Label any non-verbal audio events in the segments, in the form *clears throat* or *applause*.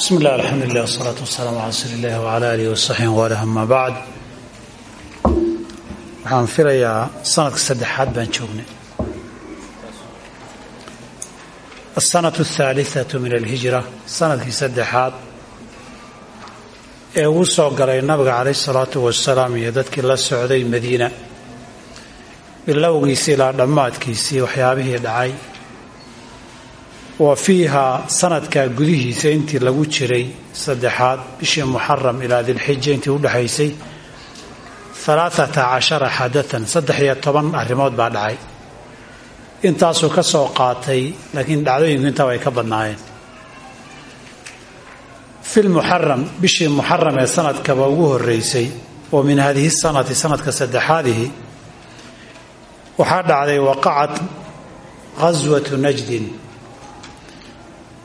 bismi illah alxamdulilah wasalaatu wasalaamu cala rasuuli illahi wcala alihi wasaxbihi waalih ama bacd waxaan filayaa sanadka saddexaad baan joognay. Asanatu ahaaliatu min alhijra sannadkii saddexaad ee uu soo galay nabiga calayh salaatu wasalaam iyo dadkii la socday madiina. Bilowgiisii ilaa dhammaadkiisii waxyaabihii dhacay wa fiiha sanadkaa gudihiisa intii lagu jiray saddexaad bishii muxaram ilaa dilxija intii udhexaysay alaaata cashara xadatan saddex iyo toban arrimood baa dhacay. Intaasuu ka soo qaatay laakiin dhacdooyinku intaba ay ka badnaayeen. Fi lmuxaram bishii muxaram ee sanadkaba ugu horeysay oo min haadihi sanati sanadka saddexaadihi waxaa dhacday waqacat ghaswatu najdin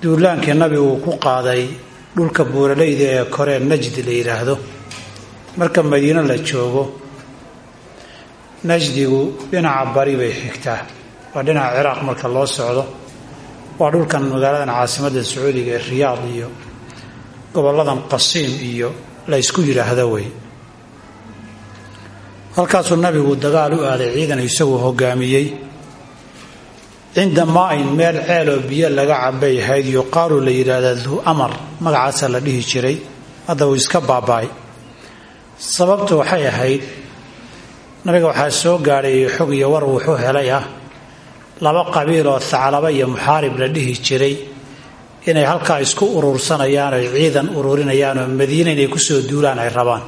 duulaankii nabigu uu ku qaaday dhulka buuralayda ee koree najdi la yidhaahdo marka madiino la joogo najdigu dhinaca bari bay xigtaa waa dhinaca ciraaq marka loo socdo. Waa dhulkan magaaladan caasimadda sacuudiga ee riyaad iyo gobolladan qasiim iyo la ysku yidhaahdo wey halkaasuu nabigu dagaal u aaday ciidan isaguu hogaamiyey cinda maa-in meel ceeloo biyo laga cabay ahayd yuqaalu la yidhaahda duu amar magacaasaa la dhihi jiray hadda uu iska baabaay sababtu waxay ahayd nabiga waxaa soo gaadhay xog iyo war wuxuu helay ah laba qabiil oo thaclaba iyo muxaarib la dhihi jiray inay halkaa isku urursanayaan oy ciidan ururinayaan oo madiina inay ku soo duulaan ay rabaan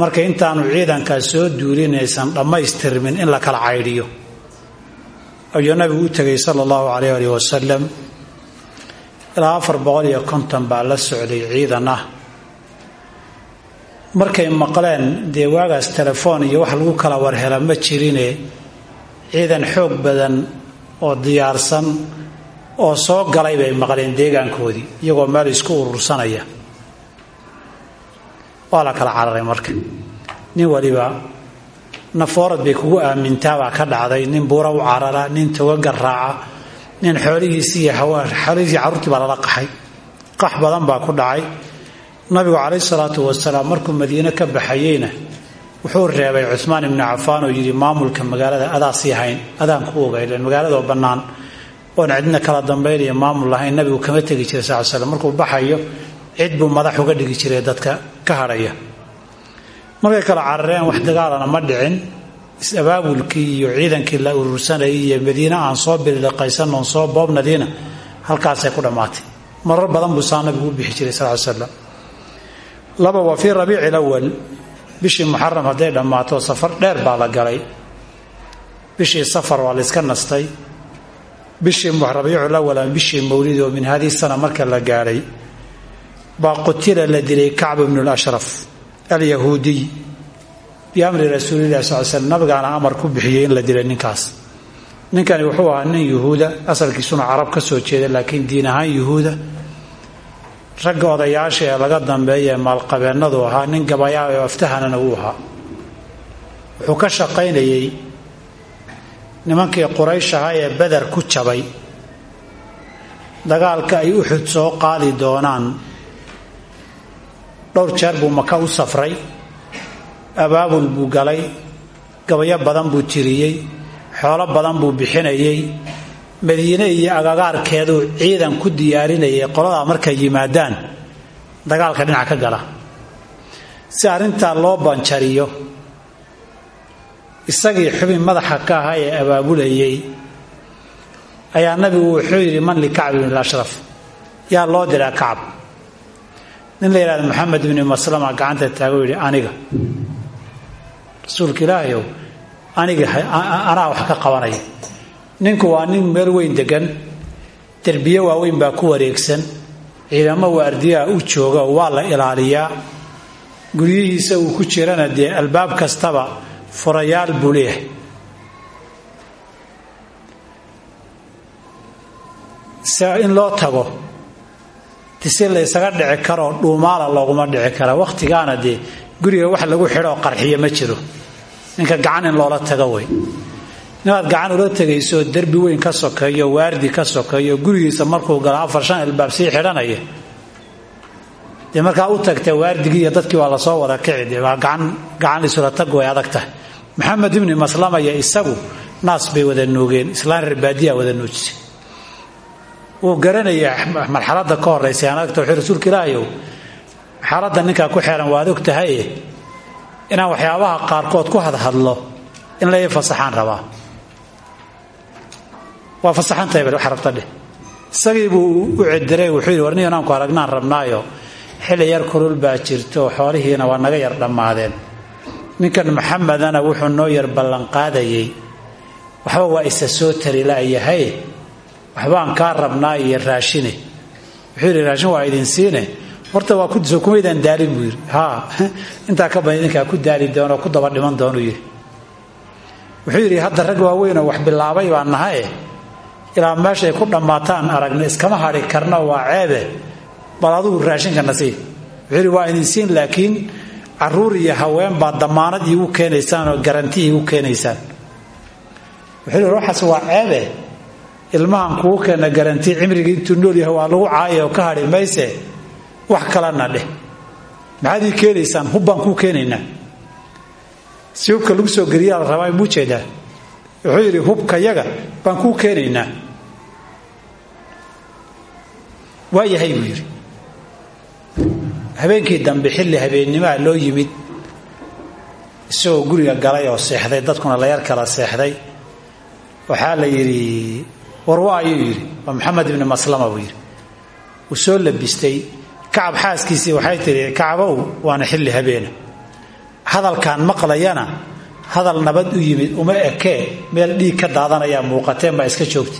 marka intaanu ciidankaa soo duulin aysan dhammaystirmin in la kala caydhiyo ayuu nabigu u tegay sala allahu calayh alih wasalam ilaa afar boqol iyo konton baa la socday ciidan ah markay maqleen dee waagaas telefoon iyo wax lagu kala warhela ma jirine. Ciidan xoog badan oo diyaarsan oo soo galay bay maqleen deegaankoodii iyagoo meel isku urursanaya. Waa la kala cararay marka. Nin waliba nafoorad bay kugu aamintaabaa ka dhacday. Nin buura u carara nin togaga raaca nin xoolihiisii xoolihiisii carruurtii baa lala qaxay. Qax badan baa ku dhacay. Nabigu calayh salaatu wasalaam markuu madiine ka baxayeyna wuxuu reebay cumaan ibnu cafaan oo yidhi maamulka magaalada adaa sii hayn adaan ku ogaylen magaaladoo bannaan. Oon cidna kala dambaynaya maamul lahayn nabigu kama tegi jiray sal slam markuu baxayo cid buu madax uga dhigi jiray dadka ka hadhaya markay kala carareen wax dagaalana ma dhicin. Is-abaabulkii iyo ciidankii la urursanayay iyo madiine aan soo bililiqaysan oon soo boobnadiina halkaasay ku dhammaatay. Marar badan buu saa nabigu bixi jiray sal slam laba waa fii rabiici lawal bishii muxaram hadday dhammaato safar dheer baa la galay. Bishii safar waa la yska nastay. Bishii rabiicu lawal ama bishii mawlid oo min haadihi sana marka la gaadhay baa qutila la dilay kacb bnu lashraf alyahuudiy biamri rasuulilahi sal slm nabigaana amar ku bixiyey in la dilay ninkaas. Ninkani wuxuu ahaa nin yuhuuda asalkiisuna carab ka soo jeeda laakiin diin ahaan yuhuuda ragga odayaasha ee laga dambeeya ee maalqabeennadu ahaa nin gabayaa oo aftahanana uu ahaa. Wuxuu ka shaqaynayey nimankii quraysh ahaa ee beder ku jabay. Dagaalka ay uxud soo qaadi doonaan dhowr jeer buu maka u safray. Abaabul buu galay. Gabayo badan buu tiriyey. Xoolo badan buu bixinayey. Madiine iyo agagaarkeeduu ciidan ku diyaarinayay qoladaa markay yimaadaan. Dagaalka dhinac ka gala. Si arrintaa loo banjariyo isagii xubin madaxa ka ahaa ee abaabulayay ayaa nabigu wuxuu yidhi man likacb ibn ashraf. Yaa loo diraa kacab nin la yidhahda maxamed ibni maslama gacanta taago yidhi aniga. Rasuulka ilaahayow aniga anaa wax ka qabanaya. Ninku waa nin meel weyn degan derbiye waaweyn baa ku wareegsan ciidamo waardiyaha u jooga waa la ilaaliyaa. Guryihiisa uu ku jirana dee albaab kastaba furayaal buu leeyahay. In loo tago si la ysaga dhici karoo dhuumaala looguma dhici kara. Wakhtigaana dee guriga wax lagu xidhoo qarxiyo ma jiro. Ninka gacan in loola tago wey nimaad gacan ula tegayso derbi weyn ka sokeeyo waardi ka sokeeyo gurigiisa markuu galo afar shan ilbaab sii xidhanaya. Dee markaa u tagta waardigii iyo dadkii waa la soo wada kici de waa gacan isula tag way adag tahay. Maxamed ibni maslamaya isagu naas bay wada nuugeen islaan reer wada nuujisay wuu garanaya *laughs* marxaladda ka horraysay aan agta wuxuu rasuulka ilaahayow xaaladda ninkaa ku xeeran waad og tahaye inaan waxyaabaha qaarkood ku hadhadlo in la ii fasaxaan rabaa. Waa fasaxantahay bal wax rabta u cediray wuxuu yidhi warniyo inaanku aragnaan rabnaayo xilli yar kulul baa jirto xoolihiina waa naga yar dhammaadeen. Ninkan maxamedana wuxuu noo yar ballanqaadayey waxba waa isa soo tari la'yahay waxbaan kaa rabnaa iyo raashine. Wuxuu yidhi raashin waa idin siine. Horta waa kudiso kumaydaan daalin buu yidhi. Haa *laughs* ka badan idinkaa ku daali doonoo ku daba dhiman doonuu yidhi. Wuxuu yidhi hadda rag waaweynoo wax bilaabay baan nahaye ilaa meeshay ku dhammaataan aragna iskama hadhi karno waa ceebe. Bal adugu raashinkana sii wuxuu yidhi waa idin siin laakiin carruur iyo haween baad dammaanad iigu keenaysaan oo garanti iigu keenaysaan. Wuxuu yidhi waxaas waa ceebe ilmahan kugu keena garanti cimrigii intuu nool yahay waa lagu caaya oo ka hadhi mayse wax kalena dheh. Maxaad ii keenaysaan? Hub baan kuu keenaynaa. Si hubka lagu soo geliyaa la rabaa muu jeedaa? Wuxuu yidhi hubka yaga baan kuu keenaynaa. Waa yahay buu yidhi. Habeenkii dambe xilli habeennimaa loo yimid isagoo guriga galay oo seexday dadkuna la yar kala seexday. Waxaa la yidhi warwa ayuu yidhi waa maxamed ibni maslama buu yidhi. Wuu soo labistay kacab xaaskiisii waxay tidhi kacabow waana xilli habeena. Hadalkaan maqlayana hadal nabad u yimid uma ekee meel dhiig ka daadanayaa muuqateen baa iska joogta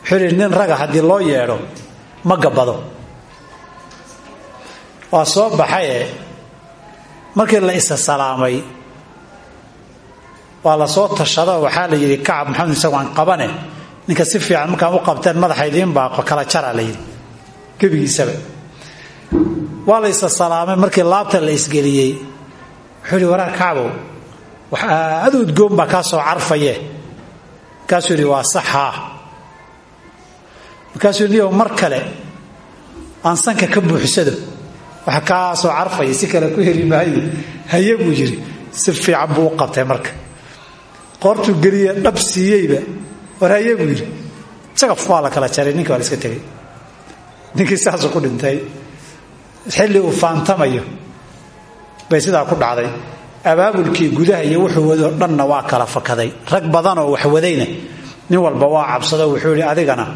wuxuu yidhi nin raga haddii loo yeedho ma gabbado. Waa soo baxaye markii la isa salaamay waa la soo tashado waxaa la yidhi kacab maxamed isagoaan qabane ninka si fiican markaan u qabteen madaxa idiin baaqo kala jara la yidhi gebigiisaba. Waa markii laabta la isgeliyey. Wuxuu yidhi waraa kacbow wax aad udgoon baa kaa soo carfaye. Markaasuu yidhi waa saxaa markaasuu yidhi mar kale aan sanka ka buuxsado waxa kaa soo carfaya si kale ku heli maayo. Haye buu yidhi si fiican buu u qabtay marka. Qoortuu geliye dhab siiyeyba war haye buu yidhi sagaf waa la kala jaray ninki waa iska tegay ninkii saasuu ku dhintay. Xilli uu faantamayo bay sidaa ku dhacday. Abaabulkii gudaha iyo wuxuu wadoo dhanna waa kala fakaday. Rag badanoo wax wadayna nin walba waa cabsado wuxuu yidhi adigana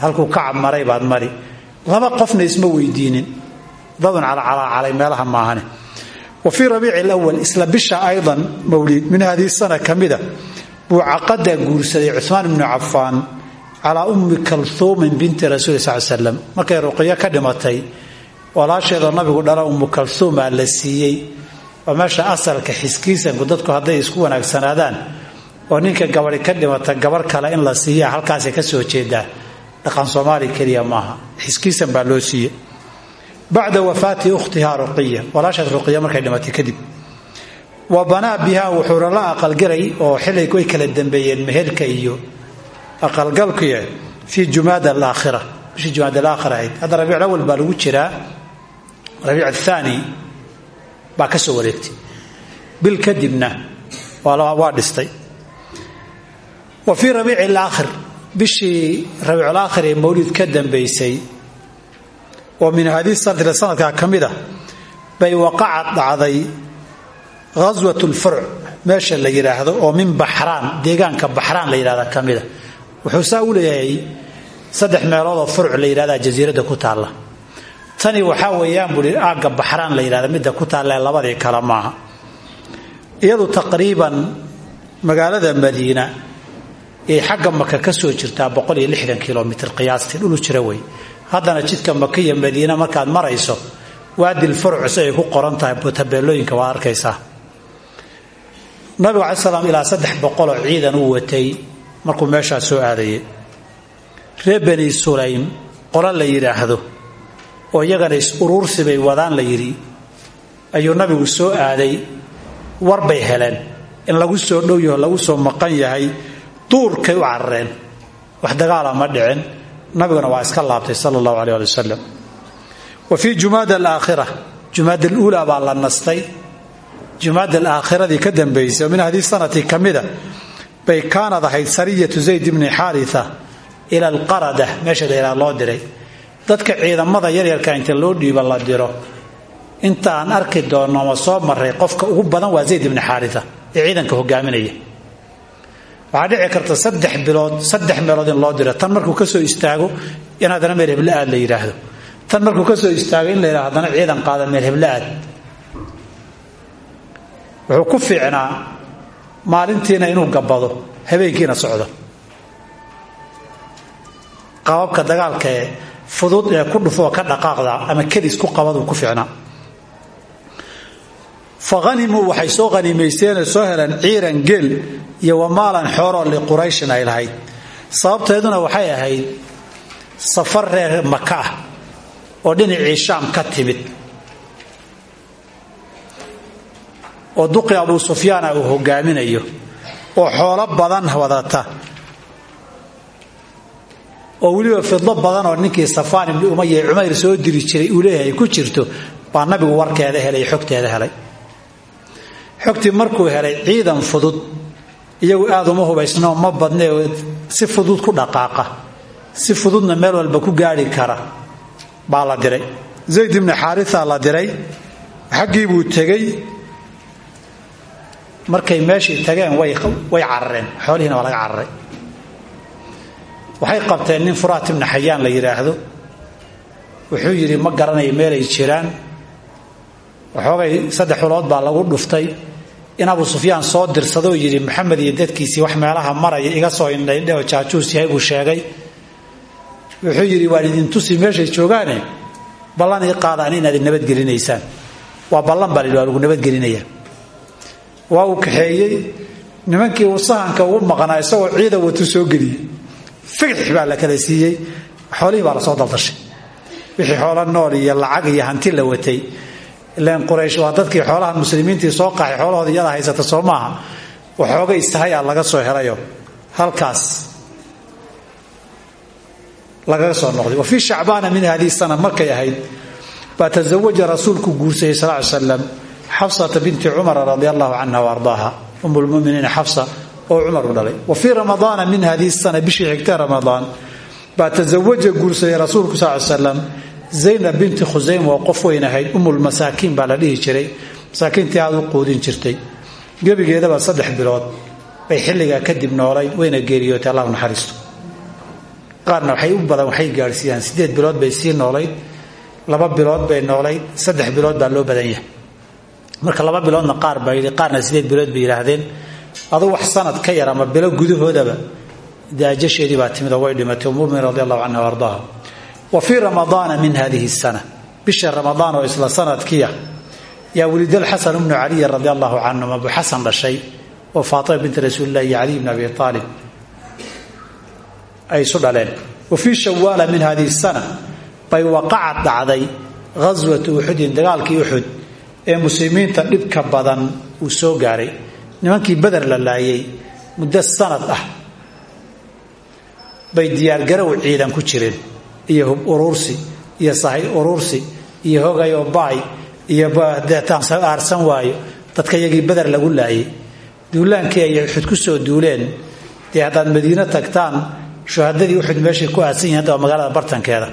halkuu kacab maray baad mari. Laba qofna isma weydiinin. Dadun calacalaacalay meelaha maahane wa fii rabiici lwal isla bisha aydan mawliid min hadihi sana ka buu caqada guursaday cumaan ibnu cafaan calaa ummi kalhuumin binti rasuuli sal markay ruqiyo ka dhimatay walaasheedoo nabigu dhala ummu kalhuumaa la siiyey. Waa meesha asalka xiskiisanku dadku hadday isku wanaagsanaadaan oo ninka gabadi ka dhimata gabar kale in la siiya halkaasay ka soo jeedaa dhaqan soomaali keliya maaha. Xiskiisan baa loo siiye bacda wafaati ukhtiha ruqiya walaashaas ruqiya markay dhimatay kadib wa banaa biha wuxuuna la aqalgalay oo xilay way kala dambeeyeen meherka iyo aqalgalkuy fii jumaada alaakhira bishii jumaada alaakhira ahayd. Hadda rabiic awal baa lagu jiraa rabiic athaani baa ka soo wareegtay. Bil kadibna waa dhistay. Wa fii rabiici alaakhir bishii rabiiculaakhir ee mawlid ka dambaysay oo min haadihi sanadka ka ah bay waqacad dhacday ghaswat lfurc meesha la yidhaahdo oo min baxraan deegaanka baxraan la yidhahda ka wuxuu saa u leeyahay saddex meeloodoo furc la yidhahda jasiiradda ku taalla. Tani waxaa weeyaan buui aagga baxraan la yidhahda midda ku taalla ee labadii kale maaha. Iyadu taqriiban magaalada madiina ay xagga maka ka soo jirtaa kilomitr qiyaastii dhulu jira haddana jidka maka iyo madiina markaad marayso waadil furcus ay ku qoran tahay tabeelooyinka waad arkaysaa nabigu alai slam ilaa saddex boqoloo ciidan uu watay markuu meeshaa soo aadayay. Reer bani sulaym qolo la yidhaahdo oo iyagana is uruursi bay wadaan la yidhi ayuu nabigu soo aaday. War bay heleen. In lagu soo dhow yaho lagu soo maqan yahay duurkay u carareen. Wax dagaala ma dhicin. Nabiguna waa iska laabtay sala allahu aleh ali wasalam wa fii jumaada alaakhira jumaada aluulaa baa la nastay jumaada alaakhiradii ka dambaysay min haddii sanati ka mida bay kaanad ahayd sariyatu zayd bni xaaria ila alqarada meesha laydhaha loo diray. Dadka ciidamada yaryarka inta loo dhiiba la diro. Inta aan arki doonno ma soo maray qofka ugu badan waa zayd ibni xaaria ee ciidanka hogaaminaya waxaa dhici karta saddex bilood saddex meelood in loo diro. Tan markuu ka soo istaago in meel hebla la yidhaahdo tan markuu ka soo istaago in la yidhahdo ciidan qaada meel hebla wuxuu ku fiicnaa maalintiina inuu gabbado habeenkiina socdo. Qababka dagaalka ee fudud ee ku dhufoo ka dhaqaaqda ama kadis ku qabaduu ku fiicnaa. Fa hanimuu waxay soo haniimaysteenoo soo heleen ciiran geel iyo wamaalan xooroo liqurayshin ay lahayd. Sababteeduna waxay ahayd safar reer maka ah oo dhinacii shaam ka timid oo duqi abuu sufyaana uu hogaaminayo oo xoolo badan wadata. Oo weliba fidlo badan oo ninkii safaan ibni umaya cumayr soo diri jiray uu leeyahay ku jirto baa nabigu warkeeda helay xogteeda helay. Xogtii markuu helay ciidan fudud iyagu aad uma hubaysnoo ma badne si fudud ku dhaqaaqa si fududna meel walba ku gaari kara baa la diray. Zayd ibni xaaria la diray xaggii buu tegey markay meeshii tageen way carareen. Xoolihiina waa laga cararay. Waxay qabteen nin furaat ibni xayaan la yidhaahdo wuxuu yidhi ma garanayo meelay jiraan. Waxoogay saddex ulood baa lagu dhuftay. In abu sufyaan soo dirsadoo yidhi maxamed iyo dadkiisii wax meelaha maraya iga soo indhaydhe oo jaajuus yahay buu sheegay. Wuxuu yidhi waan idin tusi meeshay joogaane ballan ii qaadaan inaad nabadgelinaysaan. Waa ballan baa la waa lagu waa uu kaxeeyey. Nimankii uu sahanka ugu maqnaa isagoo ciida watu soo geliyey figix baa la kala siiyey. Xoolihii baa la soo daldashay. Wixii xoolo nool iyo lacag iyo hanti la watay. Ilan quraysh waa dadkii xoolahan muslimiintii soo qaxay xoolahooda iyada haysata soo maaha. Waxooga istahay a laga soo helayo. Halkaas lagaga soo noqday. Wa fii shacbaana min hadihi sana markay ahayd baa tasawaja rasuulku guursaday sal ly slam xafsata binti cumara radi allahu canha waardaaha um lmuminiina xafsa oo cumar u dhalay. Wa fii ramadaana min hadihi sana bishii xigtee ramadaan baa tasawaja guursaday rasuulku sal slam zaynab binti khusaym oo qof weyn ahayd umulmasaakiin baa jiray. Masaakiintii aad u quudin jirtay. Gebigeedaba saddex bilood bay xilligaa kadib noolayd wayna geeriyootay allah naxariisto qaarna waxay u badan waxay gaadhsiiyaan. Siddeed bilood bay sii noolayd laba bilood bay noolayd saddex bilood baa loo badan marka laba biloodna qaar baa yidhi qaarna siddeed bilood bay yidhaahdeen. Adu wax sanad ka yar ama bilo gudahoodaba daajasheedii baa timid oo way dhimatay umumin radi allahu wa fii ramadaana min hadihi sana bisha ramadaan oo isla sanadkiia yaa welidal xasan bnu caliyin radi allahu canhum abu xasan dhashay oo faatima binti rasuulilah iyo caliy abi aalib ay isu dhaleen. Wa fii shawaala min hadihi sana bay waqacad dhacday ghaswatu uxudin dagaalkii uxud ee muslimiinta dhibka badan uu soo gaaray. Nimankii beder la laayay muddo sanad ah bay diyaargarow ciidan ku jireen. Iyo hub uruursi iyo sahay uruursi iyo hogayoo baay iyo aarsan waayo. Dadka iyagii beder lagu laayay. Duulaankii ay uxud ku soo duuleen. Dee haddaad madiino tagtaan shuhadadii uxud meeshay ku aadsan yihiin hadda waa magaalada bartankeeda.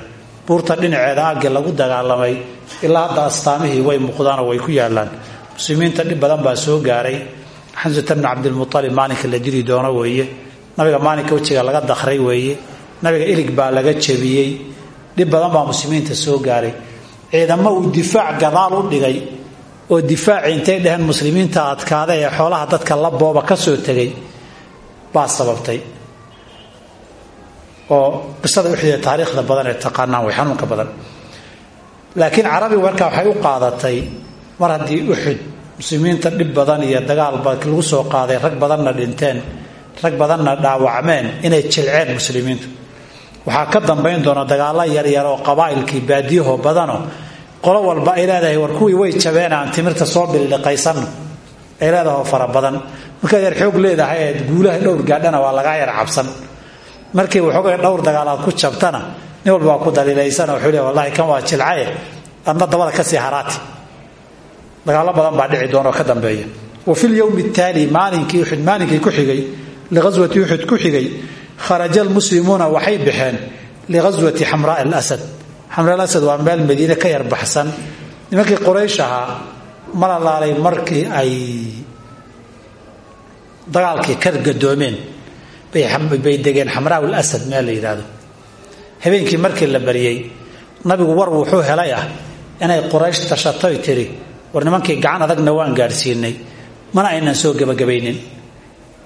Buurta dhinaceeda aggii lagu dagaalamay ilaa hadda astaamihii way muuqdaanoo way ku yaalaan muslimiinta dhib badan baa soo gaaray. Xamsata bni cabdilmualib maalinka la dili doono weeye. Nabiga maalinka wejiga laga dakray weeye. Nabiga ilig baa laga jabiyey dhib badan baa muslimiinta soo gaaray. Ciidamo uu difaac gadaal u dhigay oo difaaci intay dheheen muslimiinta adkaada ee xoolaha dadka la booba ka soo tegay baa sababtay. Oo qisada uxdee taariikhda badan ee taqaanaan way xanuunka badan laakiin carabigu markaa waxay u qaadatay mar haddii uxud muslimiinta dhib badan iyo dagaalba lagu soo qaaday rag badanna dhinteen rag badanna dhaawacmeen inay jilceen muslimiintu. Waxaa ka dambayn doona dagaalo yaryar oo qabaa'ilkii baadiyaho badano qolo walba ay leedahay war kuwii way jabeen aan timirta soo bililiqaysanno ay leedahoo fara badan. Yar xoog leedahay eed guulaha dhowr gaadhana waa lagaa yar cabsan. Markii waxoogay dhowr dagaalaad ku jabtana nin walba ku daliilaysana wuxuu le wallahi kan waa jilcaye adna dabada ka sii haraati. Dagaallo badan baa dhici doona oo ka dambeeya. Wa fi lyowmi ataali maalinkii uxud maalinkii ku xigay lighaswati uxud ku xigay kharaja almuslimuuna waxay baxeen lighaswati xamraa alasad. Xamraa alasad waa meel madiine ka yar baxsan. Nimankii qoraysh ahaa malalaalay markii ay dagaalkii ka gadoomeen bay degeen xamraa lasad meel la yidhaahdo habeenkii markii la baryey nabigu war wuxuu helay ah inay quraysh tashatoy tiri war nimankii gacan adagna waan gaadhsiinay mana aynan soo gebagabaynin.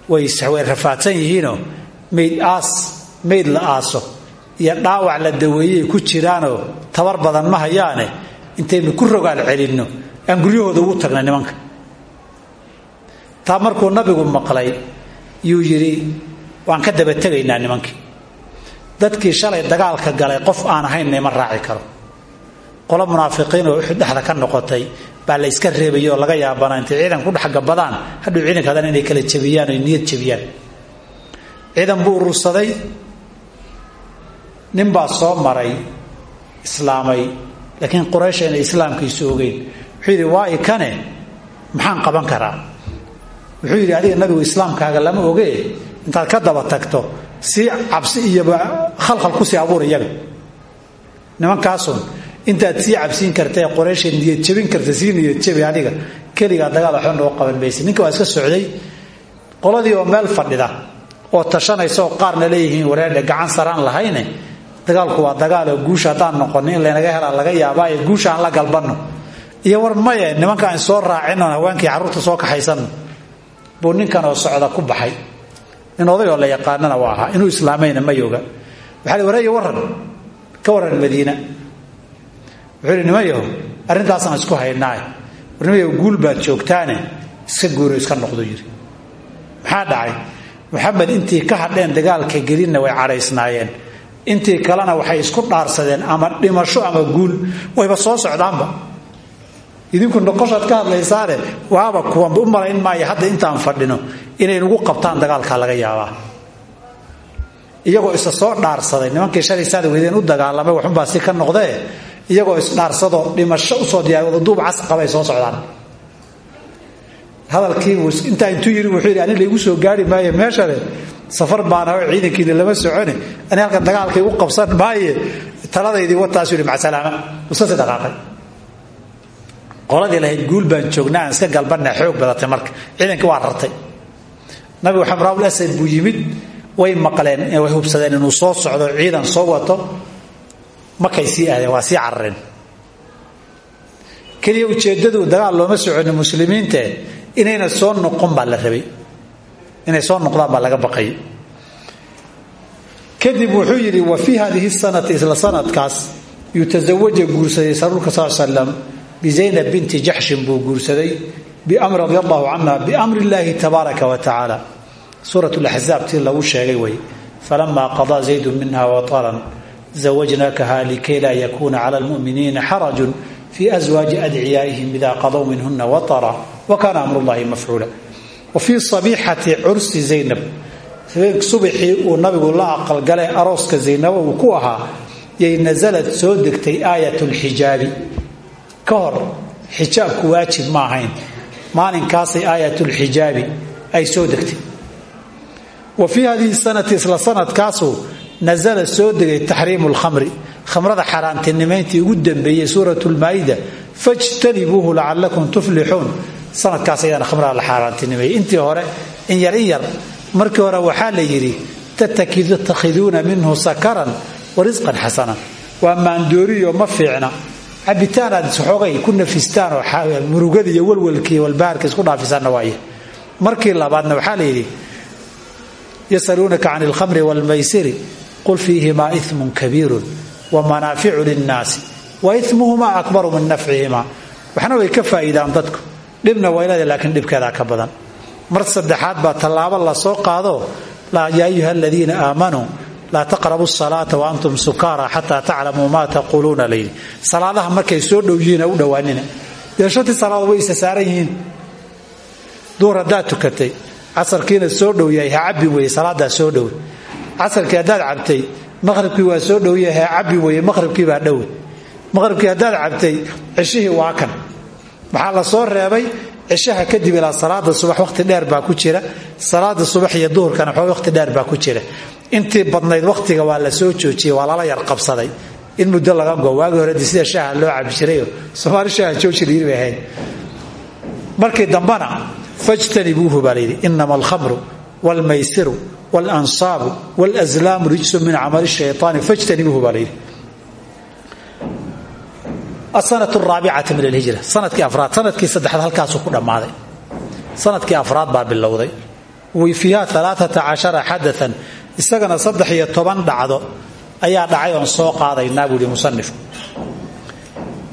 Way way rafaadsan yihiinoo mayd aas mayd la aaso iyo dhaawac la daweeyey ku jiraanoo tabar badan ma hayaane intaynu ku rogaal celinno aan guryahooda ugu tagna nimanka. Taa markuu nabigu maqlay yuu yidhi waan ka daba tegaynaa nimankii dadkii shalay dagaalka galay qof aan ahaynna ima raaci karo. Qolo munaafiqiin oo uxud dhexda ka noqotay baa la yska reebay oo laga yaabana intay ciidan ku dhex gabadaan hadhow ciidanka hadan inay kala jabiyaan oy niyad jabiyaan ciidan buu urursaday nin soo maray islaamay laakiin quraysha inay islaamkiisu ogeyn. Wuxuu yidhi waa i kane maxaan qaban karaa? Wuxuu yidhi adiga nabigu islaamkaaga lama ogee intaad ka daba tagto sii cabsi iyoba khalkhal ku sii abuur iyaga. Nimankaasun intaad sii cabsiin karta ee qoreysheed niyad jabin karta sii niyad jabi adiga keligaa dagaal waxba noo qaban maysa ninka waa iska socday qoladii oo meel fadhida oo tashanaysa qaarna leeyihiin wareerdhe gacan saraan lahayne dagaalku waa dagaaloo guusha haddaan noqono in laynaga laga yaabaa ee guusha aan la galbanno. Iyo war maye nimanka aan soo raacino haweenkii carruurta soo kaxaysanno buu ninkan oo socda ku baxay nin odayoo la yaqaanana waa ahaa inuu islaamayna ma yoga. Waxaa li wareeya warran. Ka warran madiina. Wuxuu ihi nimayaho arrintaasaan isku haynaaye war nimayaho guul baad joogtaane. Iska guuro iska noqdo yidhi. Maxaa dhacay? Maxamed intii ka hadheen dagaalka gelinna way cadhaysnaayeen intii kalena waxay isku dhaarsadeen ama dhimasho ama guul. Wayba soo socdaanba idinku noqoshaad ka hadlaysaane waaba kuwanba u malayn maayo hadda intaan fadhino. Inay nagu qabtaan dagaalkaa laga yaabaa. Iyagoo isa soo dhaarsaday nimankii shalay saada u dagaalamay waxunbaa si ka noqdee? Iyagoo isdhaarsadoo dhimasho u soo diyaarwada duub cas qabay soo socdaan. Hadalkiibuu intaa intuu yiri wuxuu yidhi ani soo gaari maaye meeshane safar baan aho ciidankiina lama socone ani halkan dagaalka igu qabsan maaye taladaydii wataasu yidhi macasalaama usasi dhaqaaqay qoladii lahayd guul baan joognaa iska galbanaa xoog badatay marka. Ciidankii waa rartay. Nabigu xamraabul asad buu yimid way maqleen way hubsadeen inuu soo socdo ciidan soo wato. Makay sii aadeen waa sii carareen. Keliya ujeeddadu dagaal looma soconin muslimiinte inayna soo noqon baa la rabay. Inay soo noqdaan baa laga baqayay kadib wuxuu yidhi wa fii hadihi sanati isla sanadkaas yutasawaja guursaday rasuulka sal slam bizaynab binti jaxshin buu guursaday bimri radi allahu canha biamri illaahi tabaaraka wa tacaala suurat laxzaab tii lagu sheegay way falama qadaa zaydu minha wataran zawajnaakaha likay laa yakuuna cala lmuminiina xarajun fi aswaaji adciyaa'ihim ida qadow minhuna watara wa kaana amru llahi mafcuula wa fii uu nabigu la aqalgalay arooska zaynabo uu ku ahaa yay nasalad soo degtay aayat lxijaabi ka hor xijaabku waajib ma ahayn. Maalinkaasay aayatulxijaabi ay soo degtay. Wa fii hadihi sanati isla sanadkaasuu nasala soo degay taxriimu lkhamri khamrada xaaraantinimayntii ugu dambeeyey suurat lmaa'ida fajtanibuuhu lacalakum tuflixuun. Sanadkaas ayaana khamrada la xaaraantinimeeyey intii hore in yar in yar. Markii hore waxaa la yidhi tatakhiduuna minhu sakaran wa risqan xasanan. Waa maandooriyo ma fiicna cabitaan aad xoogay ku nafistaan oo murugada iyo walwalkii walbaharka isku dhaafisaanna waaye. Markii labaadna waxaa la yidhi yasaluunaka can alkhamri waalmaysiri qul fiihimaa imun kabiirun wa manaaficu linnaasi wa imuhumaa akbaru min nafcihimaa. Waxna way ka faa'iidaan dadku. Dhibna waylada laakiin dhibkeedaa ka badan. Mar saddexaad baa tallaabo la soo qaado yaa ayuha aladiina aamanuu laa taqrabu salaata wa antum sukaara xataa taclamuu maa taquuluuna layidhi markay soo dhow u dhowaanina dee shantii way isa saaran yihiin. Duur haddaad soo dhow ha cabbi weye salaadaa soo dhowe casarkii haddaad cabtay maqhribkii waa soo dhow ha cabbi weye maqhribkii baa dhowe maqhribkii haddaad cabtay ceshihii waa kan. Waxaa la soo reebay? Cishaha kadib ilaa salaada subax waqti dheer baa ku jira. Salaada subax iyo duhurkana waqti dheer baa ku jira intii badnayd waqtiga waa la soo joojiyey waa lala yar qabsaday. In muddo laga go hore sida shaaha loo cabi jirayo shaaha joojiliir bay ahayd. Dambana fajtanibuuhu baa layidhi inama alkhamru waalmaysiru waalanصaabu wاlazlaamu rijsu min camali shayaani fajtanibuuhu baa layidhi asanat raabicata min alhijra sannadkii afraad sannadkii saddexaad halkaasuu ku dhammaaday. Sanadkii afraad baa bilowday. Wi fiiha alaaata cashara xadaan isagana saddex iyo toban dhacdo ayaa dhacay oon soo qaadaynaa buu yihi musanifku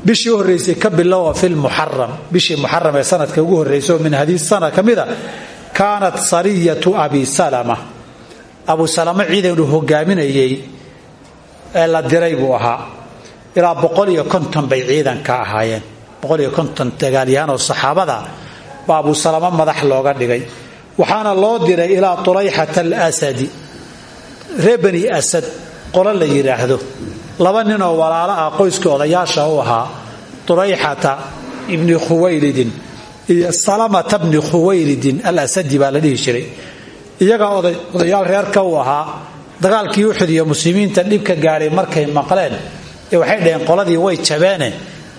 bishii u ka bilowa fi lmuxaram bishii muxaram ee sanadka ugu horraysa min haddii sana ka kaanat sariyatu abi salama. Abu salama ciidanu hogaaminayey ee la diray buu ahaa. Ilaa boqol bay ciidanka ahaayeen. Boqol iyo konton saxaabada baa abu salama madax looga dhigay. Waxaana loo diray ilaa tulayxata alasadi ree bani asad qolo la yidhaahdo laba ninoo walaalo ah qoyskii odayaasha u ahaa tulayxata ibni khuwaylidin iyo salamata bni khuwaylidin alasadi baa la dhihi jiray. Iyagaa odayaal reerka u ahaa dagaalkii uxud iyo muslimiinta dhibka gaadhay markay maqleen. Ee waxay dhaheen qoladii way jabeene.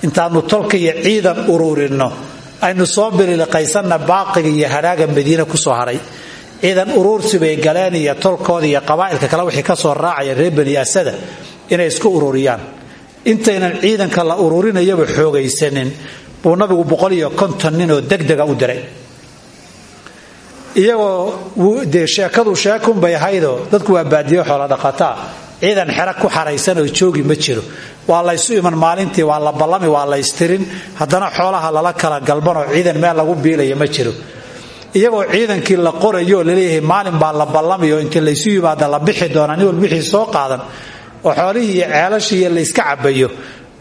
Intaanu tolka iyo ciidan ururinno aynu soo bililiqaysanna baaqiga iyo hadhaaga madiine ku soo hadhay ciidan uruursi bay galeen iyo tolkooda iyo qabaa'ilka kale wixii ka soo raacaya reer bani asada inay isku ururiyaan. Intaynan ciidanka la ururinayaba xoogaysanin buu nabigu boqol iyo konton nin oo degdega u diray. Iyagoo dee sheekadu sheekunbay ahaydoo dadku waa baadiyo xoola dhaqataa ciidan xero ku xaraysan oo joogi ma jiro. Waa laysu iman maalintii waa la ballami waa la ystirin haddana xoolaha lala kala galbanoo ciidan meel lagu biilaya ma jiro iyagoo ciidankii la qorayooo la leeyahay maalin baa la ballamiyo intii laysu yimaada la bixi doonaa nin wixii soo qaadan. Oo xoolihii iyo ceelashii layska cabayo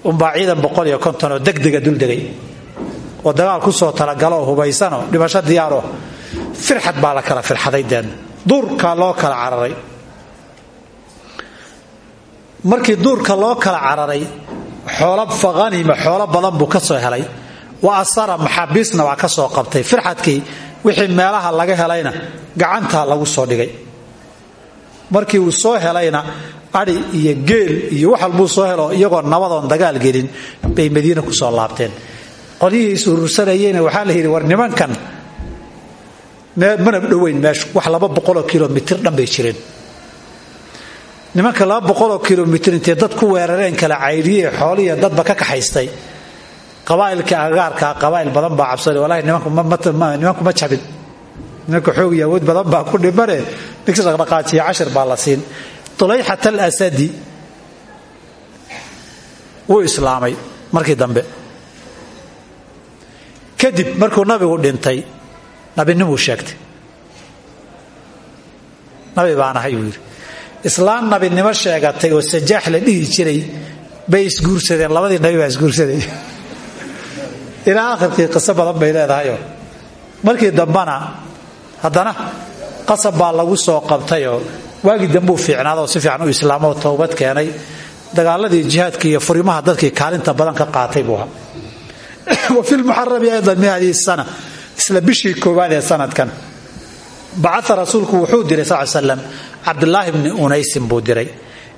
unbaa ciidan boqol iyo konton oo degdega duldegay oo dagaal ku soo talagalooo hubaysanoo dhimasho diyaaro firxad baa la kala firxaday deen. Duurkaa loo kala cararay. Markii duurka loo kala cararay xoolo fahanima xoolo badan buu ka soo helay. Wa asara maxaabiisna waa ka soo qabtay. Firxadkii wixii meelaha laga helayna gacantaa lagu soo dhigay. Markii uu soo helayna adhi iyo geel iyo wax walbuu soo helo iyagoo nabadoon dagaal gelin bay madiine ku soo laabteen. Qolyihii is urursanayeyna waxaa la yidhi war nimankan mana dhoweyn meeshu wax laba boqoloo kilomitir dhan bay jireen. Nimanka laba boqoloo kilomitir intay dad ku weerareen kala caydhiyee xoolihiiyo dadba ka kaxaystay qabaa'ilka agaarkaa qabaa'il badan baa cabsaday walahi nimanku ma jabin. Nimanka xoog iyo awood badan baa ku dhimane ninka dhaqdhaqaajiya cashir baa la siin. Tulayxat al asadi wuu islaamay markii dambe. Kadib markuu nabigu dhintay nabinimuu sheegtay. Nabi baan ahay islaan nabinimo sheegatay oo sajaax la dhihi jiray bay isguursadeen labadii nabi baa isguursaday *laughs* ilaa akhirkii qiso badan bay leedahayo markii dambana haddana qasab baa lagu soo qabtayoo waagii dambuu fiicnaadoo si fiican u islaamoo towbad keenay. Dagaaladii jihaadka iyo furimaha dadkii kaalinta badan ka qaatay buu ahaa. *clears throat* Wa fi lmuxarami aydan min sana isla bishii koowaad ee sanadkan. Bacaa rasuulku wuxuu diray sal slam cabdulaahi bni unaysin buu diray.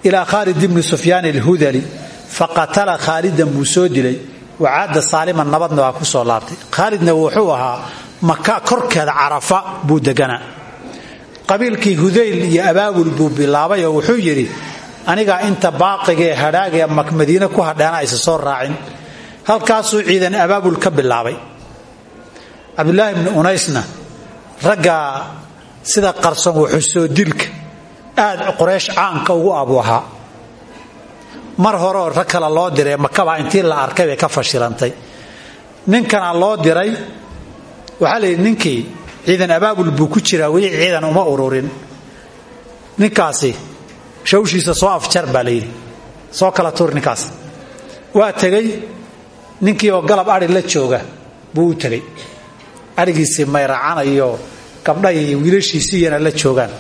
Ilaa khaalid ibni sufyaan alhudali faqatala khaalidan buu soo dilay wacaada saaliman nabadna waa ku soo laabtay khaalidna wuxuu ahaa maka korkeeda carafa buu deganaa qabiilkii hudayl iyo abaabul buu bilaabay oo wuxuu yidhi anigaa inta baaqigaee hadhaagae madiine ku hadheena aysa soo raacin halkaasuu ciidan abaabul ka bilaabay cabdulaahi bni unaysna raggaa sida qarson wuxusoo dilka aad qoraysh caanka ugu abu ahaa mar horeoo rag kale loo diray makabaa intii la arkay ka fashilantay. Ninkana loo diray waxaa la yidhi ninkii ciidan abaabul buu ku jiraa weli ciidan uma ururin. Ninkaasi shawshiisa soo afjar baa soo kala tuur waa tegey ninkii oo galab adhi la jooga buu u tegey. Adhigiisii mayracanayo gabdhaha iyo wiilashiisiiyana la joogaan.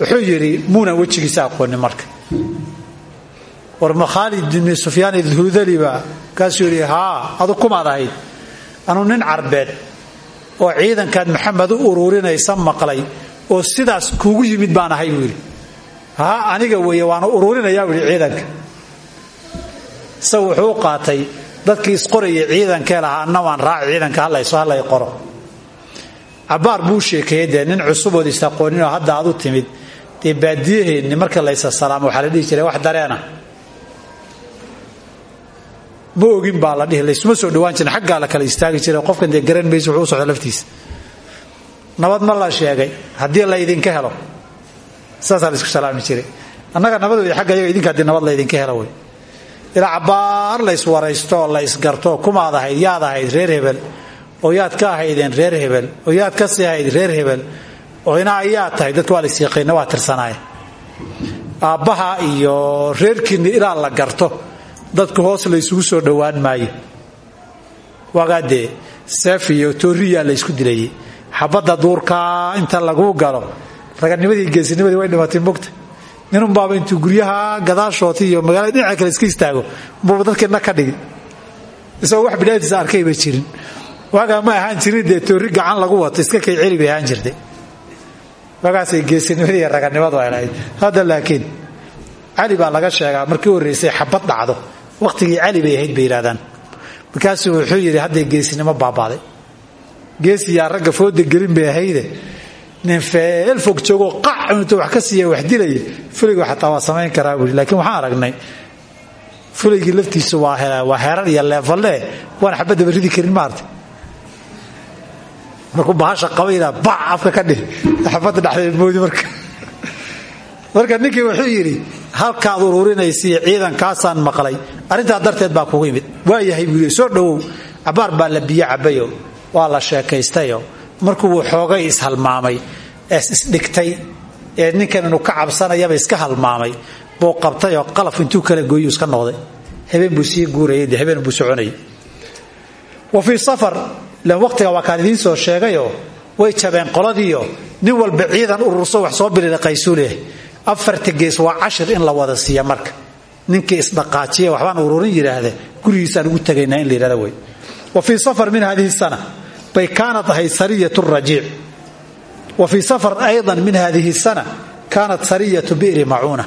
Wuxuu yidhi muunan wejigiisa aqoonin marka war ma khaalid ibni sufyaan idhudaliba kaasuu yidhi haa adu kumaad ahayd. Anuu nin carbeed oo ciidankaad maxamed u ururinaysa maqlay oo sidaas kuugu yimid baan ahay buu yidhi. Haa aniga weeye waana ururinayaa buu ciidanka. Isagu wuxuu qaatay dadkii isqorayay ciidankee lahaa anna waan raaci ciidanka hallayso hallay qoro. Cabbaar buu sheekeeyey dee nin cusubood isaqooninoo hadda aad u timid dee baadiyaheenni marka laysa salaamo waxaa la dhihi jiray wax dareena. Ma ogin baa la dhihi laysuma soo dhawaan jirin xaggaa la kala istaagi jiray qofkan dee garan maysa wuxuu socda laftiisa. Nabad ma la sheegay haddii laydinka helo saasaa laysku salaami jiray. Annaga nabadooda xagga yaga idinka haddii nabad laydinka helo wey. Ilaa cabbaar la yswaraysto oo la ysgarto kumaad ahayd yaad ahayd reer hebel oo yaad ka ahaydeen reer hebel oo yaad ka sii ahayd reer hebel oo inaa ayaad tahay dadka waa lays yaqiina waa tirsanaaye aabbaha iyo reerkiinni ilaa la garto dadku hoos la ysugu soo dhowaan maayo. Waagaa dee seef iyo tooriyaa la ysku dilayay. Xabadda duurkaa inta laguu galo raganimadii geesinimadii way dhimatay mogta ninunbaaba intuu guryaha gadaashooti iyo magaalada dhinaca kale iska istaago buuba dadkeedna ka dhigi isagoo wax bidhaadiisa arkay ba jirin. Waagaa ma ahaan jirin dee toori gacan lagu wato iska kay celi ahaan jirtay waagaasay geesinimadii iyo raganimadu ay lahayd. Hadda laakiin cali baa laga sheegaa markii horreysay xabad dhacdo. Wakhtigii cali bay ahayd bay yidhahdaan wuxuu yidhi hadday geesinimo baabaaday. Geesiyaa ragga fooda gelin bay ahayde. Nin feel fog joogoo qac intu wax ka siiya wax dilaya fuliga xataa waa samayn karaa buui laakiin waxaan aragnay fuligii laftiisu waa heerar iyo leefalle waan xabaddaba ridi karin maarta markuu bahasha qabayna bac afka ka dhih xabadda dhexdeed moodi marka. Marka ninkii wuxuu yidhi halkaad ururinaysiiyo ciidankaasaan maqlay arrintaa darteed baa kugu yimid. Waa yahay buu soo dhowow cabbaar baa la biyo cabayo waa la sheekaystayo. Markuu xoogay ishalmaamay ee isdhigtay ee ninkan inuu ka cabsanayaba iska halmaamay buu qabtayoo qalaf intuu kala gooyu iska noqday. Habeen buu sii guurayay habeen buu soconayay. Wa fii safar waqtiga waa kaan idiin soo sheegayoo way jabeen qoladiiyo nin walba ciidan ururso wax soo bililiqaysuu leeyahay afarta gees waa cashir in la wada siiya marka. Ninkii isdhaqaajiya waxbaan ururin yidhaahde gurigiisaan ugu tegaynaa in la yidhahda wa fii safar min hadihi sana bay kaanat ahayd sariyat rajiic. Wa fii safar aydan min hadihi sana kaanat sariyatu bi'ri macuuna.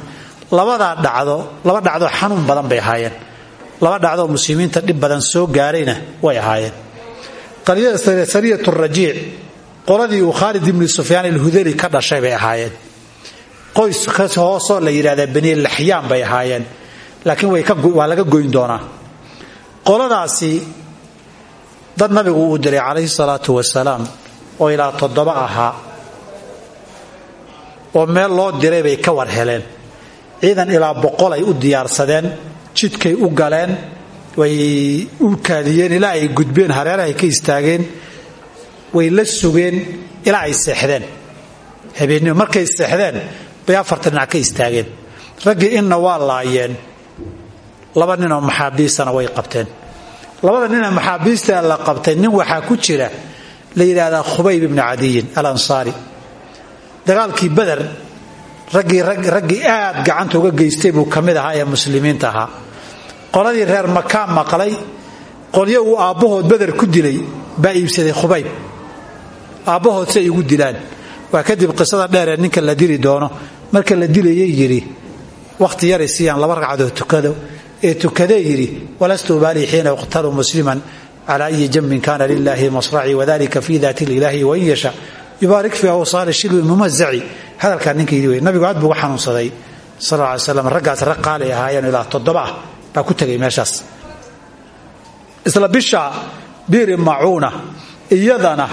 Labadaa dhacdo laba dhacdoo xanuun badan bay ahaayeen. Laba dhacdoo muslimiinta dhib badan soo gaarayna way ahaayeen sariyat rajiic qoladii uu khaalid ibni sufyaan alhudali ka dhashay bay ahaayeen. Qoys hoosoo la yidhahdaa bani laxyaan bay ahaayeen. Laakiin waa laga goyn doonaa. Qoladaasi dad nabigu uu diray calayhi salaatu wasalaam oo ilaa toddoba ahaa oo meel loo diray bay ka war heleen. Ciidan ilaa boqol ay u diyaarsadeen jidkay u galeen way u kaadiyeen ilaa ay gudbeen hareerahay ka istaageen way la sugeen ilaa ay seexdeen. Habeennimo markay seexdeen bay afarta dhinac ka istaageen. Raggii inna waa laayeen laba ninoo maxaabiistana way qabteen. Labada ninee maxaabiista la qabtay nin waxaa ku jira la yidhaahdaa khubayb ibni cadiyin al ansaari dagaalkii bader raggii raggii aad gacanta uga geystay buu ka mid ahaa ee muslimiinta ahaa qoladii reer makaa maqlay qolyo uu aabbahood beder ku dilay baa iibsaday khubayb. Aabbahood si ugu dilaan. Waa kadib qisada dheeree ninka la dili doono. Marka la dilayay yidhi wakhti yaray siiyaan laba ragcadood tukado. Ee tukadee yidhi walastu ubaalii xiina uqtalu musliman cala ayi jambin kana lilahi masracii wadalika fi daati lilahi wain yasha. Yubaarik fi awsaali shilwi mumazaci hadalkaa ninka yidhi wey aad buu xanuunsaday. Sal alay slam raggaas rag ahaayeen ilaa toddoba ah baa ku tegay meeshaas. Isla bisha biiri macuuna iyadana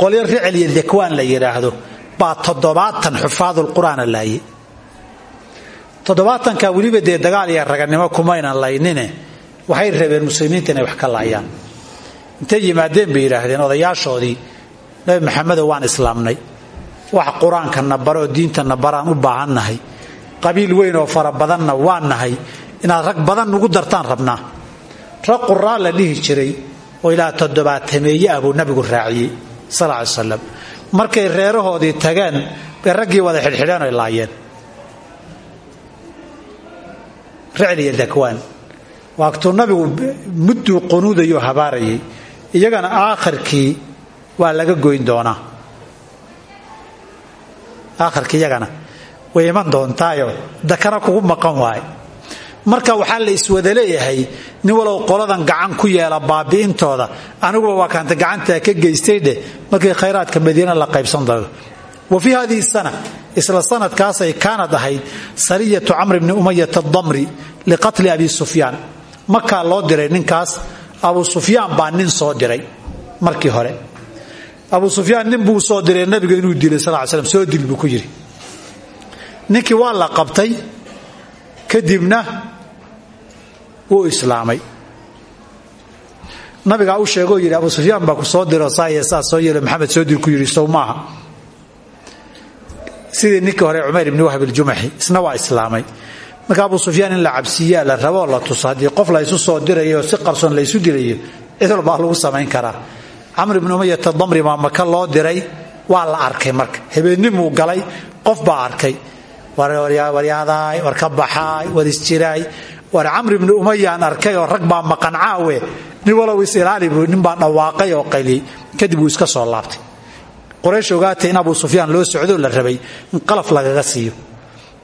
qolyo ricel iyo dakwaan la yidhaahdo baa toddobaatan xufaadulqur'aana laayay. Toddobaatanka weliba dee dagaal iyo raganimo kumaynan laynine waxay rabeen muslimiinta inay wax ka laayaan. Intay yimaadeen bay yidhaahdeen odayaashoodii nabi maxamedow waan islaamnay. Wax qur'aanka na baroo diinta na baraan u baahannahay qabiil weyn oo fara badanna waa nahay inaad rag badan nugu dartaan rabnaa rag quraa la dhihi jiray oo ilaa toddobaatameeye ah buu nabigu raaciyey sal ly slam markay reerahoodii tageen bay raggii wada xidhxidheen oy laayeen. Ricl iyo dakwaan. Waagtuu nabigu mudduu qunuudayoo habaarayay iyagana aakhirkii waa laga goyn doonaa. Aakhirkii iyagana. Way iman doontaayo. Dakana kugu maqan waay marka waxaa la iswada leeyahay nin walow qoladan gacan ku yeela baabi'intooda aniguba waa kaanta gacantaa ka geystay dheh markii khayraadka madiina la qaybsan doono wa fii hadihi sana isla sanadkaasay kaanad ahayd sariyatu camr bni umayata damri liqatli abi sufyaan. Makaa loo diray ninkaas abu sufyaan baa nin soo diray markii hore. Abu sufyaan nin buu soo diray nabiga inuu dilay sal ly slam soo dil ku yidhi. Ninkii waa la qabtay kadibna wuu islaamay. Nabigaa u sheegoo yidhi abu sufyaan baa ku soo diro saaya saa soo yeelo maxamed soo dil ku yidhi sow sidii ninkii hore cumayr ibni wahb iljumaxi isna waa islaamay. Marka abu sufyaan in la cabsiiyaa la raboo la tuso qof la ysu soo dirayo si qarsoon la ysu dilayo cid walbaa lagu samayn karaa. Camr ibni umayata damri baa maka loo diray waa la arkay marka. Habeennimuu galay qof baa arkay. Waryaadaay war ka baxaay war isjiraay war camr ibni umayaan arkay oo rag baa maqan caawe. Nin walow isilaali buu nin baa dhawaaqay oo qayliyey kadib wuu iska soo laabtay. Qoraysh ogaatay in abu sufyaan loo socdoo la rabay. In qalaf lagaga siiyo.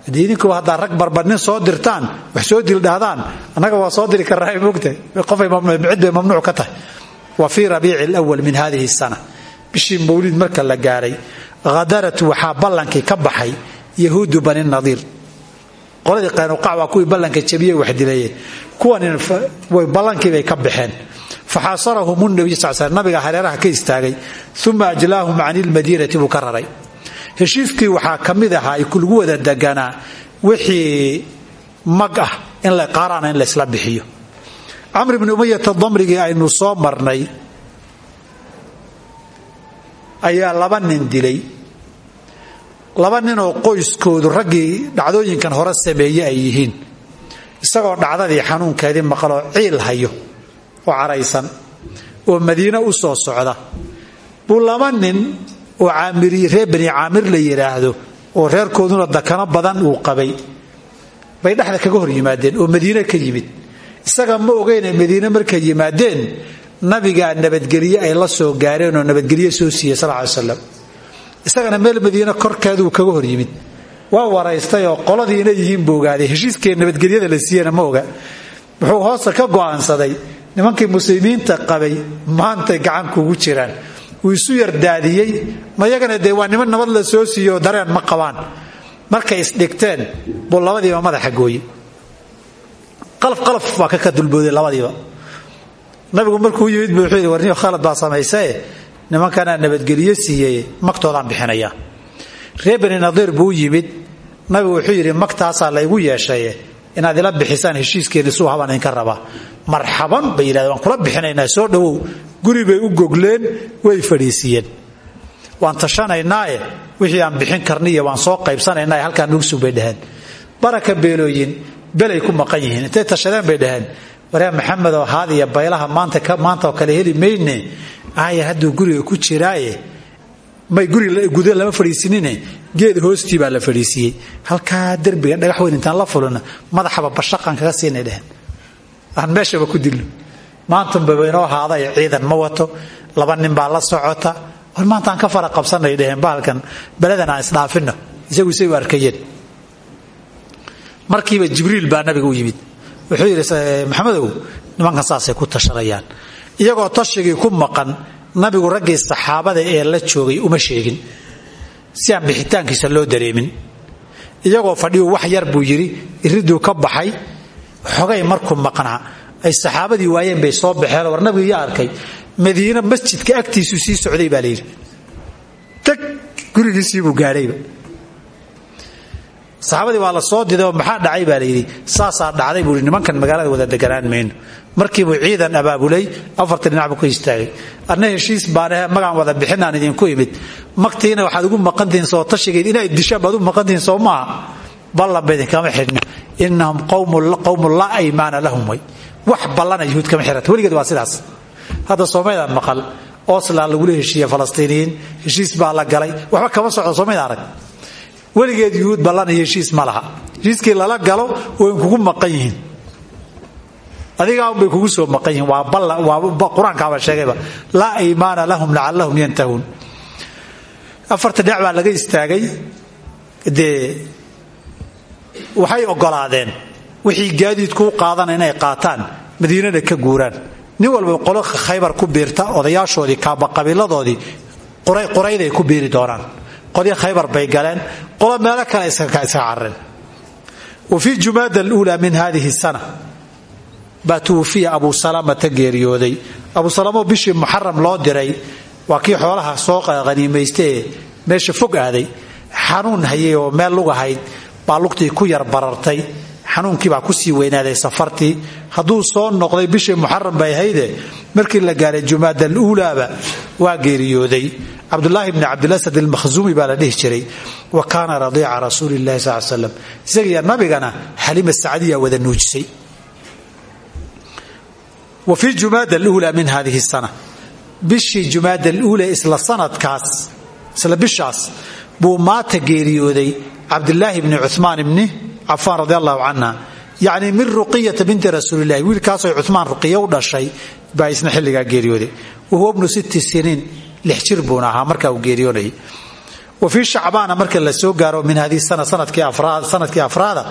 Haddii idinkuba rag barbar soo dirtaan wax soo dildhahdaan annaga waa soo diri karraa mogta qofay cid bay mamnuuc ka tahay. Wa fii rabiici lwal min hadihi sana. Bishii mawlid marka la gaaray. Hadarat waxaa ballankii ka baxay yahuudu bani nadiir qoladii qaynuqac waa kuwii ballanka jabiye wax dileeye kuwan ballankiibay ka baxeen. Faxaasarahum nabiy sal sl nabiga hareeraha ka istaagay. Uma ajlaahum can ilmadiinati buu ka raray heshiiskii ahaa ay lagu wada deganaa wixii mag ah in la qaaraana in laysla bixiyo. Camr bni umayata damrigii aynu soo marnay ayaa laba nin dilay laba ninoo qoyskoodu raggii dhacdooyinkan hore sameeye ay yihiin. Isagoo dhacdadii xanuunkeedii maqaloo ciil hayo oo caraysan oo madiine u soo socda. Buu laba nin oo reer bani caamir la yidhaahdo oo reerkooduna dakano badan uu qabay. Bay dhexda kaga hor yimaadeen oo madiine ka yimid. Isaga ma ogeyne madiine markay yimaadeen nabigaa nabadgelye ay la soo gaareen oo nabadgelye soo siiyey sal ly slam isagana meel madiine korkeeduu kaga hor yimid. Waa waraystay oo qoladii inay yihiin buu ogaaday. Nabadgelyada la siiyena ma wuxuu hoosta ka go'aansaday. Nimankii muslimiinta qabay maantay gacankuugu jiraan. Wuu isu yardaadiyey ma yagana dee nabad la soo siiyo dareen ma qabaan. Markay isdhigteen buu labadiiba madaxa gooye qalaf baa ka dulbooday labadiiba. Nabigu markuu yimid buu warniyo khalad baa samaysae nimankanaa nabadgelyo siiyey magtoodaan bixinaya. Reer bani buu yimid nabigu wuxuu yidhi magtaasaa laygu yeeshaye inaad ila bixisaan heshiiskeenni suu habaan idinka rabaa. Marxaban bay kula bixinaynaa soo dhowow. Guri bay u gogleen way fadhiisiiyeen. Waan tashanaynaae wixii aan bixin karniiyo waan soo qaybsanaynae halkaa nugu sug bay dhaheen. Baraka beelooyin belay ku maqan yihiin intay tashadeen bay dhaheen. Waree maxamedoo haadiya baylaha maanta oo kale heli mayne aaya hadduu guriga ku jiraaye may guriga lama fadhiisinine geed hoostii baa la fadhiisiiyey. Halkaa derbiga dhagax weyn intaan la fulino madaxaba bashaqan kaga siinay dheheen. Aan meeshaba ku dilno maantunbaba inoo haaday ciidan ma wato laba nin baa la socota. War maanta aan ka fara qabsanay dheheen bahalkan beledan aan isdhaafino isagu isay u arkayeen. Markiiba jibriil baa nabiga u yimid. Wuxuu yidhi maxamedow nimankan saasay ku tashanayaan iyagoo tashigii ku maqan nabigu raggii saxaabada ee la joogay uma sheegin. Si aan bixitaankiisa loo dareemin. Iyagoo fadhiyu wax yar buu yidhi iriduu ka baxay. Xogay markuu maqnaa ay saxaabadii waayeen bay soo baxeen. War nabigu yaa arkay madiine masjidka agtiisuu sii socday baa layidhi tag gurigiisiibuu gaadhayba saxaabadii waa la soo diday oo maxaa dhacay baa layidhi saasaa dhacday buui nimankan magaalada wada deganaan mayno markiibuu ciidan abaabulay afarta dhinac buu ka istaagay. Anna heshiis baanahe magaan wada bixinaan idinku imid. Magtiina waxaad ugu maqantihiin soo tashigeed inay dishaan baad u maqantihiin soo maaha. Ballan ba idinkama xidhno inahum qawmun laa aymaana lahum way. Wax ballana yuhuud kama xirata weligeed waa sidaas. Hadda soomaydaan maqal. Osla lagula heshiiye falastiiniyiin. Heshiis baa la galay. Waxba kama socdo soo mayd arag weligeed yuhuud ballan iyo heshiis ma laha. Heshiiskii lala galo way kugu maqan yihiin. Adigaa unbay kugu soo maqan yihiin. Waa qur'aankaaba sheegayba laa iimaana lahum lacallahum yantahuun. Afarta dhinac laga istaagay. Dee waxay ogolaadeen. Wixii gaadiidku u qaadana inay qaataan madiinana ka guuraan. Nin walba qolo khaybar ku biirta odayaashoodii kaabaqabiiladoodii qurayday ku biiri doonaan qolyo khaybar bay galeen. Qolo meelo kale iska carareen wa fii jumaada aluulaa min hadihi sana. Baa tuwafiya abu salamata geeriyooday abu salamo bishii muxaram loo diray waa kii xoolaha soo qaniimaystaee meesha fog aaday. Xanuun hayay oo meel lugahayd baa lugtii ku yar barartay xanuunkiibaa ku sii weynaaday safartii. Hadduu soo noqday bishii muxaram bay hayde markii la gaaray jumaada aluulaaba waa geeriyooday. Cabdulaahi bni cabdilasad almakhzuumi baa la dhihi jiray wa kaana radiica rasuuli lahi sal slam isagiiyo nabigana xalima sacdiya wada nuujisay. Wa fii jumaada aluula min hadihi sana. Bishii jumaada aluula isla sanadkaas isla bishaas buu maata geeriyooday cabdilaahi bni cumaan ibni cafaan radi allahu canha. Yacni min ruqiyata binti rasuulilahi wiilkaasoo cumaan ruqiya u dhashay baa isna xilligaa geeriyooday. Wa huwa bnu sitti siniin lix buuna ahaa markaa uu geeriyoonayay wa fii shacbaana marka la soo gaaro min hadihi sana sannadkii afraada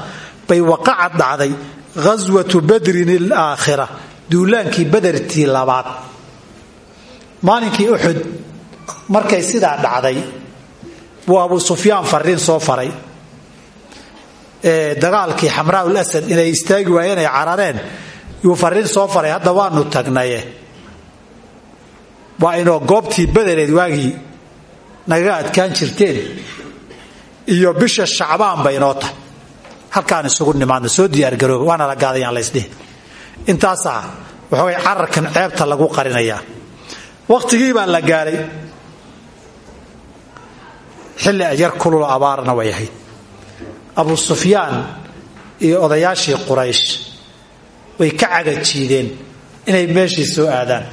bay waqacad dhacday ghaswatu badrin alaakhira duulaankii badertii labaad. Maalinkii uxud markay sidaa dhacday buu abu sufyaan fariin soo faray dagaalkii xamraa lasad inay istaagi waayeen ay carareen yuu fariin soo faray hadda waanu tagnaye. Waa inoo goobtii badareed waagii nagaga adkaan jirteen iyo bisha shacbaan bay inoo tahay. Halkaan isugu nimaadno soo diyaargarooba waana la gaadayaan laysdhihi intaasaa waxoogay cararkan ceebta lagu qarinayaa wakhtigii baa la gaaray xilli ajar kulul abaarna way ahayd abu sufyaan iyo odayaashii quraysh way ka cagajiideen inay meeshii soo aadaan.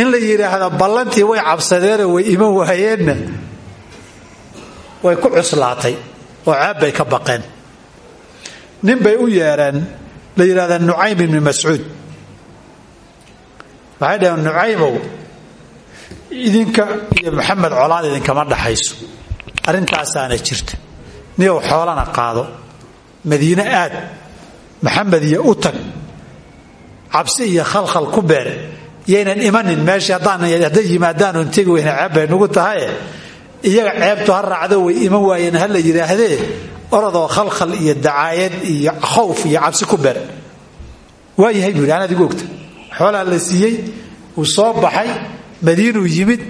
In la yidhaahdo ballantii way cabsadeenoo way iman waayeenna way ku cuslaatay oo ceeb bay ka baqeen. Nin bay u yeedheen la yidhahda nucaym ibni mascuud. Waxay dhaheen nucaymow idinka iyo maxamed colaad idinkama dhaxayso arrintaasaana jirta. Niyow xoolana qaado. Madiine aad. Maxamed iyo u tag cabsi iyo khalkhal ku beer yaynan imanin meeshii hadday yimaadaanun tegi weyna ceeb bay nugu tahaye. Iyaga ceebtu ha raacdo way iman waayeen ha la yidhaahdee? Orodoo khalkhal iyo dacaayad iyo khowf iyo cabsi ku beer waa yahay buu yidhi anaad igu ogta. Xoolaa la siiyey uu soo baxay madiinuu yimid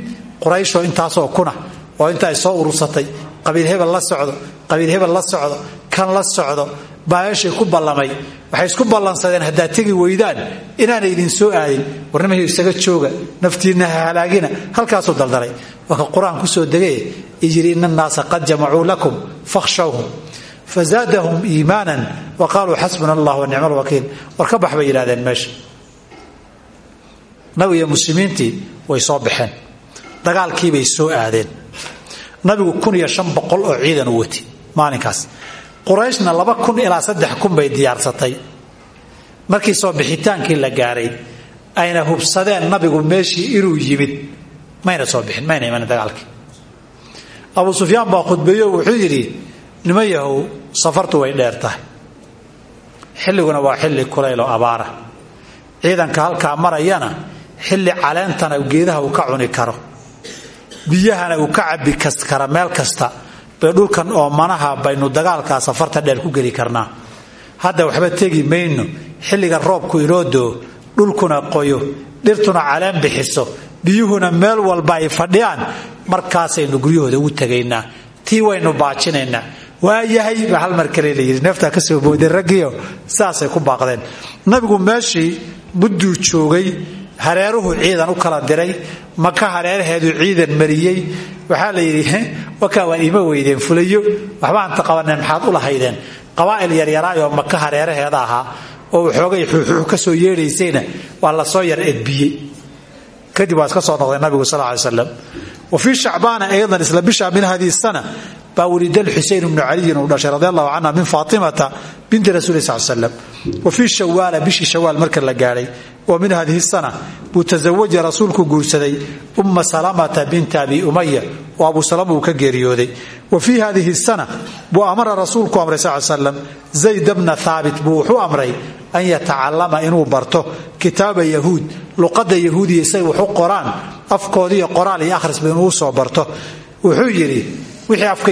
qurayshoo intaasoo kuna oo inta ay soo urursatay. Qabiil hebel la socdo qabiil hebel la socdo kan la socdo baayashay ku ballamay. Waxay isku ballansadeen haddaad tegi weydaan inaanay idin soo aadin. Warnimahi isaga jooga naftiinna ha halaagina halkaasuu daldalay waa ka qur'aan ku soo degay annaasa qad jamacuu lakum fakhshawhum fazaadahum iimaanan wa qaaluu xasbuna allah wa nicma alwakiil war bay yidhahdeen meesha. Nabiga muslimiintii way soo baxeen dagaalkiibay soo aadeen. Nabigu kun iyo shan boqol oo ciidan u wati maalinkaas. Qurayshna laba kun ilaa saddex kun bay diyaarsatay. Markii soo bixitaankii la gaaray ayna hubsadeen nabigu meeshii inuu yimid. Mayna soo bixin mayna imanin dagaalkii. Abu sufyaan baa khudbeeyo wuxuu yidhi nima yahow safartu way dheer tahay. Xilliguna waa xilli kulaylo abaara. Ciidanka halkaa marayana xilli caleentana geedaha uu ka cuni karo biyahana uu ka cabi kara meel kasta bay dhulkan oo manaha baynu dagaalkaa safarta dheer ku geli karnaa. Hadda waxba tegi mayno xilliga roobku inoo dhulkuna qoyo dhirtuna caleen bixiso biyuhuna meel walba ay fadhiyaan markaasaynu guryahooda ugu tegaynaa tii waynu baajinaynaa. Waayahay baa hal mar kale layidhi neeftaa ka soo booday raggiio saasay ku baaqdeen. Nabigu meeshii mudduu joogay hareeruhu ciidan u kala diray maka hareeraheedu ciidan mariyey? Waxaa la yidhi wakaa waan ima weydeen fulayo waxba anta qabaneen maxaad u lahaydeen? Qabaa'il yaryaraayoo maka hareeraheeda ahaa? Oo waxoogay xuuxuux ka soo yeedhaysayna waa la soo yar edbiyey. Kadib waa iska soo noqday nabigu sal ly slam wa fii aydan isla bisha min hadihi sana baa wulida xusein bnu caliyin uu dhashay radi allahu canha min faatimata binti rasuli sal slam wa fii shawaala bishii shawaal marka la gaadhay wa min hadihi sana buu tasawaja rasuulku guursaday umma salamata binta abi umaya oo abu salama uu ka geeriyooday. Wa fii hadihi sana buu amara rasuulku amray sal slam zayd bna thaabit buu wuxuu amray an yatacalama inuu barto kitaaba yahuud luqada yahuudiya say waxu qoraan afkoodiiyo qoraal iyo akhrisba inuu soo barto. Wuxuu yidhi wixii afka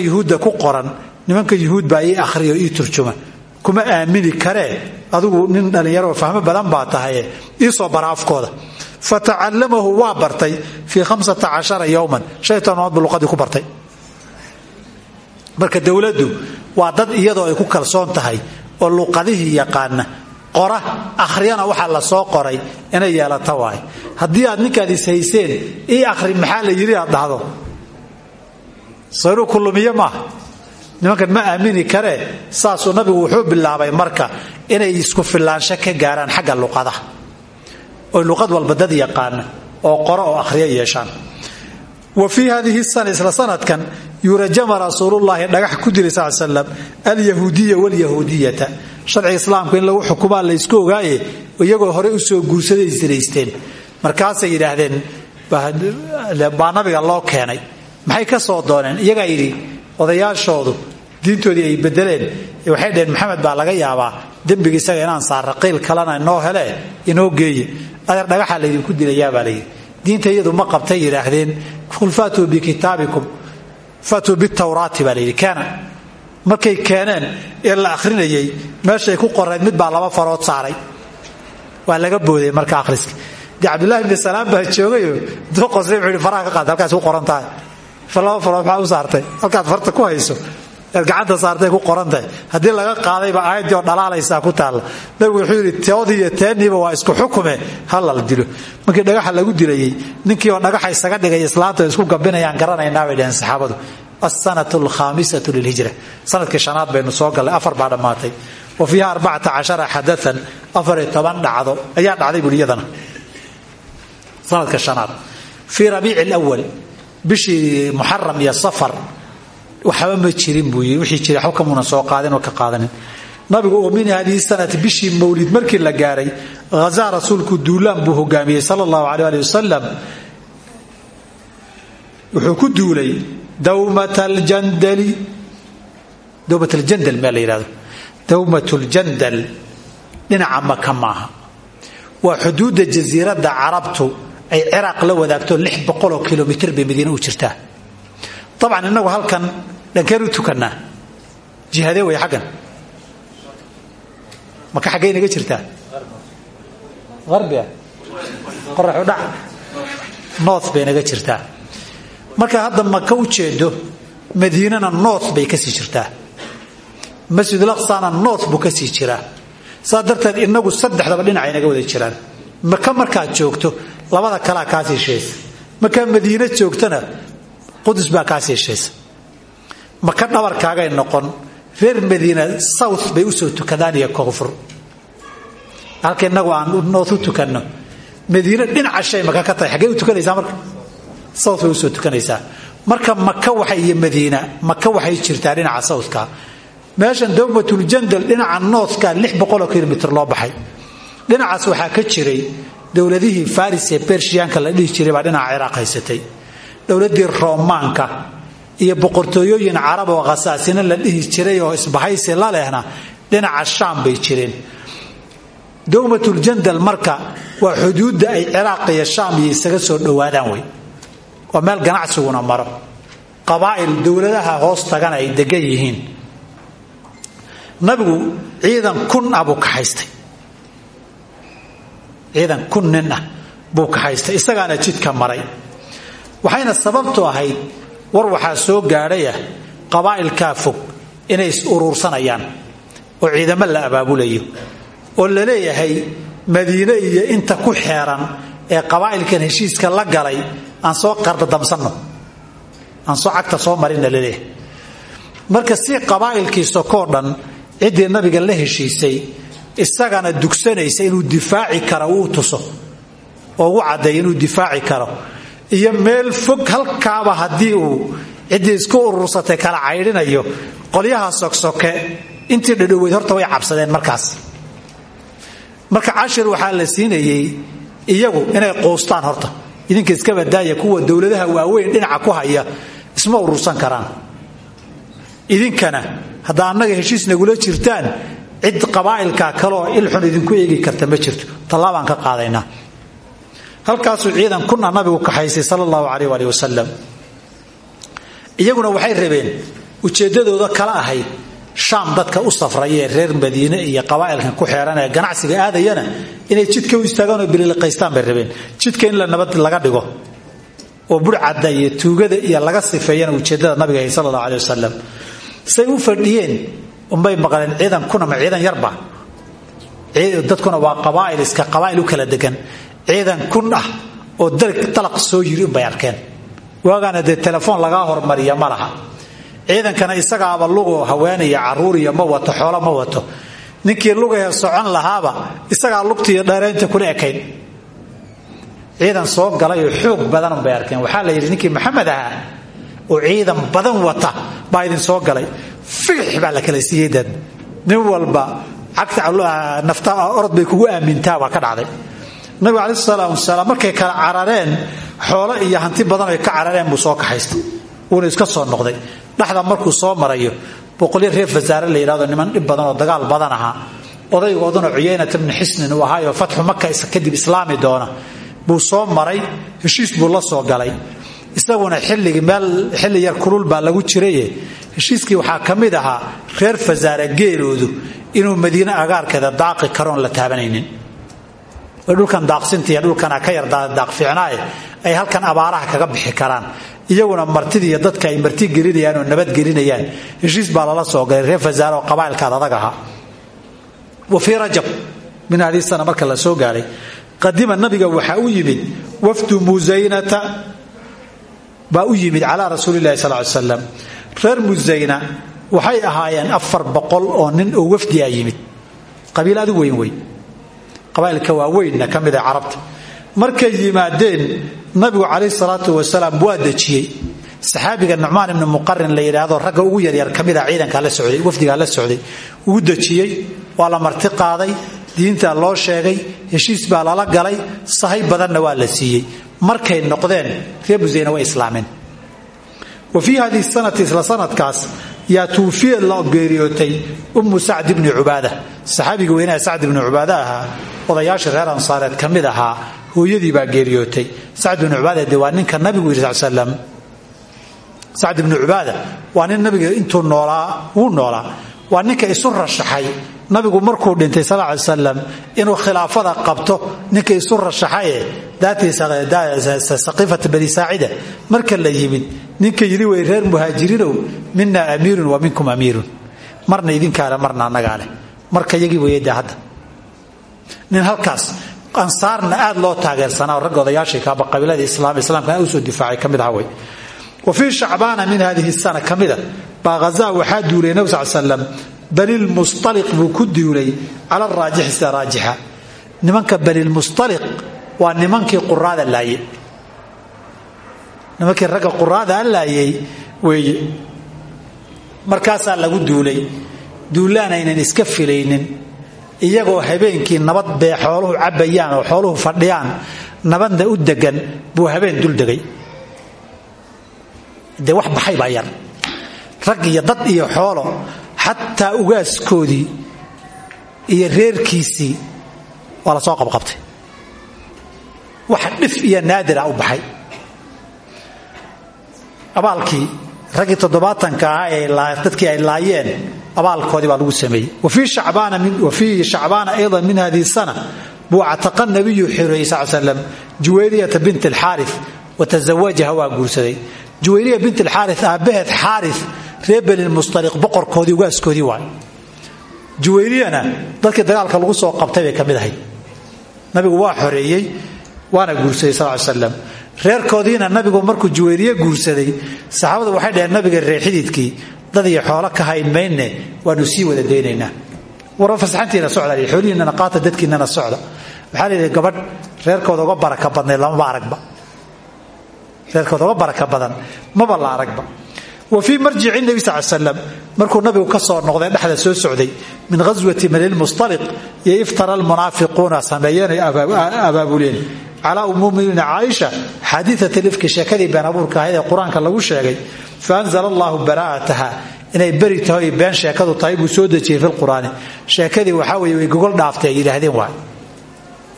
kuma aamini karee adigu nin dhallinyaroo fahmo badan baa tahaye ii soo bara afkooda bartay fii hamsata cashara yowman shan toban buu ku bartay. Marka dowladdu waa dad iyadoo ay ku kalsoon tahay oo luqadihii yaqaana qora akhriyana waxaa la soo qoray inay yeelata waay haddii aad ninkaad is hayseen ii akhri maxaa la yidhi aad dhahdo? Sayruu kulumiye maaha nimankan ma aamini karee saasuu nabigu wuxuu bilaabay marka inay isku filaansho ka gaaraan xagga luqadaha oy luqad walba dad yaqaana oo qoro oo akhriyo yeeshaan. Wa fii hadihi sana sanadkan yurajama rasuulullaahi dhagax ku dilay sal slam alyahuudiya wlyahuudiyata sharciga islaamka in lagu xukumaa laysku ogaaye iyagoo hore u soo guursaday siraysteen markaasay yidhaahdeen baa nabiga loo keenay. Maxay ka soo dooneen? Iyagaa yidhi odayaashoodu diintoodii ay bedeleen waxay dhaheen maxamed baa laga yaabaa dembiga inaan saarra qiil inoo hele inoo geeye. Adeer dhagaxa laydinku dilayaabaa layidhi diinta iyadu ma qabtay yidhaahdeen qul faatuu bikitaabikum faatuu bitawraati baa layidhi keena markay keeneen ee la akhrinayay meeshay ku qorayd mid baa laba farood saaray. Waa laga booday marka akhriska. Dee cabdullahi bni salaam baa joogayo intuu qosray wuxuu yidhi qaad halkaas ku qoran maxaa u saartay? Halkaad farta ku hayso gacanta saartay ku qorantahay haddii laga qaadayba aayaddii oo dhalaalaysaa ku taalla. Nabigu wuxuu yidhi toodii iyo teeniiba waa isku xukume halal dilo. Markii dhagaxa lagu dilayey ninkii oo dhagaxa isaga dhigay islaanta isku gabinayaan garanaynaa bay dhaheen saxaabadu. Alsanatu alkhaamisatu lilhijra sannadkii shanaad baynu soo gallay afar baa dhammaatay. Wa fiiha arbacata cashara xadaan afar iyo toban dhacdo. Ayaa dhacday iyadana sanadka shanaad. Fii rabiici lwal bishii muxaram iyo safar. Waxba ma jirin buu wixii jiray waxba kamuuna soo qaadin oo ka qaadanin. Nabigu oo min hadihi sanati bishii mawlid markii la gaaray hazaa rasuulku duulaan buu hogaamiyey sala allahu aleh ali wuxuu ku duulay dawmat aljandali dawmat aljandal maa la yidhahdo dawmat ljandal dhinaca maka maaha. Waa xuduudda jasiiradda ay ciraaq la wadaagto lix boqoloo bay madiine u jirtaa. Dabcan innagu halkan dhankeen u tukannaa jihadee way xaggan. Maka xaggay naga jirtaa? Arbia qoraxu dhac. North bay naga jirtaa. Marka hadda maka u jeedo madiinana north bay ka sii jirtaa. Masjidul aqsana north buu ka sii jiraa. Saa inagu saddexdaba dhinacay naga wada jiraan. Maka markaad joogto labada kalaa kaa siishaysa markaa madiine joogtana? Qudus baa kaa siishaysa maka dhabarkaagay noqon? Reer madiina south bay u soo tukadaan iyo koonfur. Halka inagu aan north u tukanno. Madiine dhinaca shay maka ka tahay? Xaggey u tukanaysaa marka? South bay u soo tukanaysaa. Marka maka waxa iyo madiina maka waxay jirtaa dhinaca southka. Meeshan dowmatljandal dhinaca northka lix boqoloo kilomitr loo baxay. Dhinacaas waxaa ka jiray dowladihii faris ee bershiyaanka la dhihi jiray baa dhinaca ciraaq haysatay. Dowladdii roomaanka iyo boqortooyooyin carab oo khasaasina la dhihi jiray oo isbahaysi la lehna dhinaca shaam bay jireen. Dowmatljandal marka waa xuduudda ay ciraaq iyo shaam iyo isaga soo dhowaadaan wey waa meel ganacsiguna maro. Qabaa'il dowladaha hoos tagana ay degan yihiin. Nabigu ciidan kun ah buu kaxaystay ciidan kun nin ah buu kaxaystay isagaana jidka maray. Waxayna sababtu ahayd war waxaa soo gaadhayah qabaa'ilkaa fog inay is uruursanayaan oo ciidamo la abaabulayo oo la leeyahay madiine iyo inta ku xeeran ee qabaa'ilkan heshiiska la galay aan soo qardadamsanno aan soo cagta soo marinna la leeyahay marka si qabaa'ilkii sokoo dhan ciddii nabiga la heshiisay isagana dugsanaysa inuu difaaci karo uu tuso. Oo ugu caddeeya inuu difaaci karo. Iyo meel fog halkaaba haddii uu ciddii isku urursatay kala caydhinayo qolyaha sogsoke intii dhadhoweyd horta way cabsadeen markaas. Marka cashir waxaa la siinayey iyagu inay quustaan horta. Idinka iska badaaya kuwa dowladaha waaweyn dhinaca ku haya isma urursan karaan. Idinkana haddaa annaga heshiis nagula jirtaan cid qabaa'ilka kaleoo ilxun idinku eegi karta ma jirto. Tallaabaan ka qaadaynaa halkaasuu ciidan kuna nabigu kaxaysay sala allahu caleyh waali wasalam iyaguna waxay rabeen ujeeddadooda kala ahayd shaam dadka u safraya ee reer madiine iyo qabaa'ilkan ku xeeran ee ganacsiga aadayana inay jidka u istaagaan oo bililiqaystaan bay rabeen. Jidka in la nabad laga dhigo oo burcadda iyo tuugada iyo laga sifeeyana ujeeddada nabiga ahay wasalam say u fadhiyeen unbay maqleen ciidan kunama ciidan yarba dadkuna waa qabaa'il iska qabaa'il u kala degan. Ciidan kun ah oo dalaq soo yiri unbay arkeen. Waagaana dee telefoon lagaa hormariya ma laha. Ciidankana isagaaba lugo haweenaya caruuriya ma wato xoolo ma wato. Ninkii lugahee socon lahaaba isagaa lugtiiyo dheeraynta kula ekayn. Ciidan soo galay oo xoog badan bay arkeen. Waxaa la yidhi ninkii maxamed ahaa oo ciidan badan wata baa idin soo galay figix baa la kala siiyey nin walba cagta orod bay kugu aamintaa baa ka dhacday. Nabigu calayi salaatu wasalaam markay kala carareen xoolo iyo hanti badan ay ka carareen buu soo kaxaystay. Wuuna iska soo noqday. Dhexda markuu soo marayo boqolyo reer fasaare la yidhahdo niman dhib badan oo dagaal badan ahaa odaygooduna cuyaynata bni xisnin uu ahaayoo fatxu maka kadib islaami doona. Buu soo maray heshiis buu la soo galay isaguna xilligii meel xilli yar kulul baa lagu jiraye. Heshiiskii waxaa ka mid ahaa reer fasaare geeloodu inuu madiine agaarkeeda daaqi karoon la taabanaynin. Dhulkan daaqsintiiyo dhulkana ka yar daaq fiicnaaye ay halkan abaaraha kaga bixi karaan. Iyaguna martidiiyo dadka ay marti gelinayaan oo nabadgelinayaan heshiis baa lala soo galay reer fasaare oo qabaailkaad adag ahaa. Rajab min haddii sana marka la soo gaaray qadima nabiga waxaa u yimid wafdu musaynata baa u yimid calaa rasuuli lahi sal slam reer musayna waxay ahaayeen afar boqol oo nin oo wafdi a yimid. Qabiil adu weyn wey qabaailka waaweynna ka mida carabta. Markay yimaadeen nabigu calayh salaatu wasalaam waa dejiyey. Saxaabiga nucmaan ibni muqarin la yidhaahdo ragga ugu yaryar ka mida ciidanka la socday wafdigaa la socday uu dejiyey waa la marti qaaday diinta loo sheegay heshiis baa lala galay sahay badanna waa la siiyey. Markay noqdeen reer musayna way islaameen wa fii hadihi sanati isla sanadkaas yaa tuufiyad la geeriyootay ummu sacd ibni cubaada. Saxaabiga weynaha sacd ibni cubaada ahaa odayaashii reer ansaareed ka mid ahaa hooyadii baa geeriyootay. Sacd ibni cubaada de waa ninka nabigu yidhi sal slam sacd nin nabiga intuu noolaa wuu noolaa. Waa ninka isu rashaxay nabigu markuu dhintay sal ly salam inuu khilaafada qabto ninka isu rashaxaye daatiisaqiifata bani saacida marka la yimid ninka yidhi way reer muhaajiriinow mina amiirun wa minkum amiirun. Marna idinkaale marna annagaa marka yagii weyade hadda. Nin halkaas ansaarna aad loo taageersanaa ragga odayaashay kaaba qabiilada islaam islaamkana difaacay ka mid wey wa fii shacbaana min hadihi sana ka mida baa hazaa waxaa duulay nabig sal slam banilmustaliq buu ku duulay cala raajixi sida raajixa. Nimanka banilmustaliq waa nimankii quraada laaye nimankii ragga quraada laayay weeye markaasaa lagu duulay. Duulaanaynan iska filaynin. Iyagoo habeenkii nabad bee xooluhu cabbayaan oo xooluhu fadhiyaan nabadna u degan buu habeen dul degay. Dee wax baxay baa yar. Rag iyo dad iyo xoolo xataa ugaaskoodii iyo reerkiisii waa la soo qabqabtay. Wax dhif iyo naadira u baxay. Abaalkii raggii toddobaatanka ahaa dadkii ay laayeen abaalkoodii baa lagu sameeyey. Wa fii shacbaana aydan min hadihi sana buu cataqa nabiyu xireeyey sal slam juwayriyata bint alxaari wa tazawajaha waa guursaday. Juwayriya bint alxaari aabbaheed xaari reer benilmustaliq boqorkoodii ugaaskoodii waay. Juwayriyana dadkii dagaalka lagu soo qabtay bay ka nabigu waa xoreeyey waana guursaday sal slam reerkoodiina nabigu markuu juwayriye guursaday saxaabadu waxay dhaheen nabiga reer xididkii dad iyo xoolo ka hayn waanu sii wada daynaynaa. War fasaxantiina socda xoolihiinana qaata dadkiinana socda. Waxaa layidhi gabadh reerkooda uga baraka badnayd lamaba aragba. Reerkooda uga baraka badan maba la aragba wa fii marjici nebi sal slam markuu nabigu ka soo noqday dhexda soo socday min ghaswati banilmustaliq iyo iftara almunaafiquuna sameeyeenay abaabuleen. Calaa umuuminiina caaisha xaadiat lifki sheekadii been abuurka ahayd ee qur'aanka lagu sheegay fa anzala allahu inay beri tahay been sheekadu tahay buu soo dejiyey fi lqur'aani sheekadii waxaa weye way gogol dhaaftay ay yidhaahdeen waay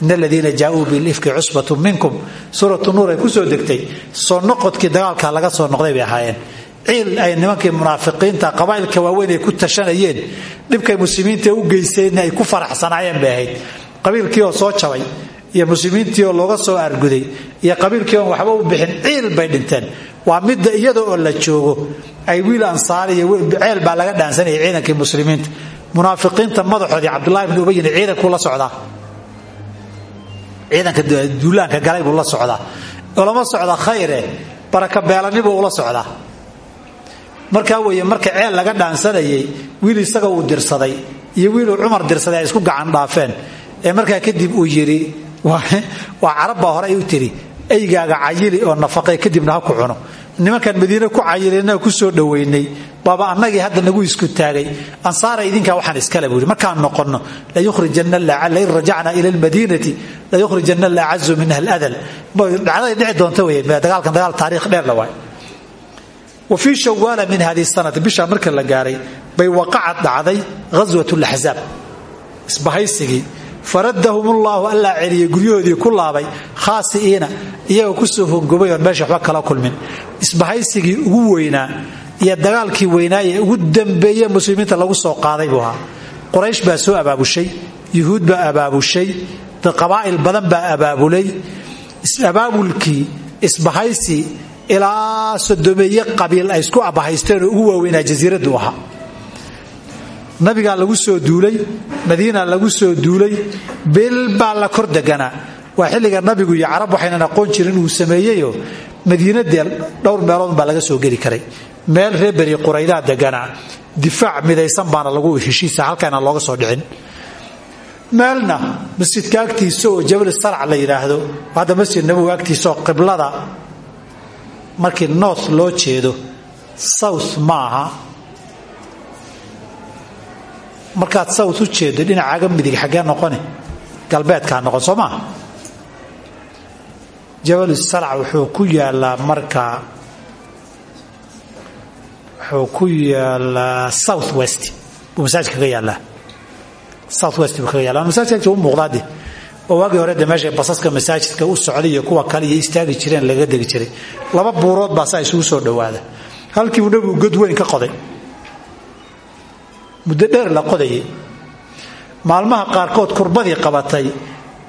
in aladiina jaauu bilifki cusbatu minkum. Suuratu nuur ay ku soo degtay. Soo noqodkii dagaalka laga soo noqday bay ahaayeen ciil ay nimankii munaafiqiinta qabaa'ilka waaweyn ay ku tashanayeen dhibkay muslimiinta u geyseenna ay ku faraxsanaayeen bay qabiilkii oo soo jabay iyo muslimiintii oo looga soo arguday iyo qabiilkii oon waxba u bixin ciil bay dhinteen. Waa midda iyada oo la joogo ay wiil ansaari iyo ceel baa laga dhaansanayay ciidankii muslimiinta. Munaafiqiinta madaxoodii cabdullahi bni ubayin ciidankuu la socdaa. Ciidanka duulaanka galay buu la socdaa. Olama socda khayre baraka beelanibuu ula socdaa markaa weeye marka ceel laga dhaansanayay wiil isaga uu dirsaday iyo wiiluu cumar dirsaday ay isku gacan dhaafeen. Ee markaa kadib uu yidhi waa carabbaa hore ay tiri eygaaga cayili oo nafaqe kadibna ha ku cuno. Nimankan madiine ku cayilina ku soo dhoweynay. Baaba annagii hadda nagu isku taagay. Ansaara idinkaa waxaan iskale buui markaan noqonno lain rajacna ila lmadiinati layukhrijana alacazu minha aladal. Dhacdaday dhici doonta wey dagaalkan dagaal taariikh dheer la waay wa fii shawaala min hadihi sanati bishaa marka la gaaray bay waqacad dhacday ghaswat laxzaab isbahaysigii. Faradahum ullahu allaa celiyey guryahoodii ku laabay khaasi'iina iyagoo ku soo hongobay oon meesha waxba kala kulmin. Isbahaysigii ugu weynaa iyo dagaalkii weynaaye ugu dambeeye muslimiinta lagu soo qaaday buu ahaa. Quraysh baa soo abaabushay yuhuud baa abaabushay qabaa'il badan baa abaabulay. Abaabulkii isbahaysi ilaa sodomeeye qabiil ay isku abahaysteen ugu waaweynaa jasiiraddu ahaa. Nabigaa lagu soo duulay madiina lagu soo duulay bil baa la kor deganaa waa xilliga nabigu iyo carab waxaynan aqoon jirin uu sameeyeyoo madiinadee dhowr meelood baa laga soo geli karay. Meel reer beri quraydaa difaac midaysan baana lagu heshiisa halkaana looga soo dhicin. Meelna masjidka agtiisa jabal sarc la yidhaahdo hadda masjid nabowi agtiisaoo qiblada markii north loo jeedo south ma aha markaad south u jeedo dhinacaaga midig xaggee noqone galbeedkaa noqon soo maa jabal sarc wuxuu ku yaalaa markaa wuxuu ku yaalaa south west. Buu masaajid kaga yaalaa south yaalla masaajidka u muuqdaade oo waagii hore de basaska masaajidka u socday kuwa kale iyo istaagi jireen laga degi jiray. Laba buurood baa saa isugu soo dhowaada. Halkiibuu nebigu god weyn ka qoday. Muddo dheer la qodayay maalmaha qaarkood kurbadii qabatay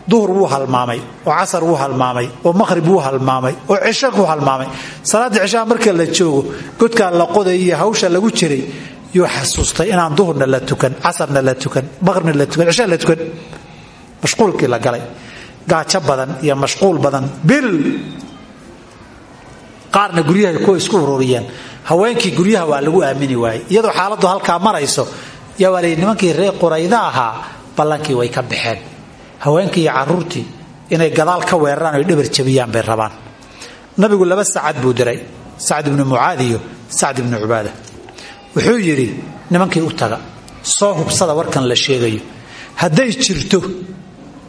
duhur wuu halmaamay oo casar wuu halmaamay oo maqhrib wuu halmaamay oo cisho ku halmaamay. Salaaddii cishaha marka la joogo godkaa la qodayay iyo hawsha lagu jiray yuu xasuustay inaan duhurna la tukan casarna la tukan maqhribna la tukan cisha la tukan mashquulkii la galay gaajo badan iyo mashquul badan. Bil! Qaarna guryaha kuwa isku ururiyeen. Haweenkii guryaha waa lagu aamini waayey. Iyadoo xaaladdu halkaa marayso yaa waa nimankii reer qurayda ahaa ballankii way ka baxeen. Haweenkii iyo caruurtii inay gadaal ka weeraraan oy dhabar jabiyaan bay rabaan. Nabigu laba sacad buu diray sacd ibnu mucaad iyo sacd ibnu cubaada. Wuxuu yidhi nimankii u taga soo hubsada warkan la sheegayo. Hadday jirto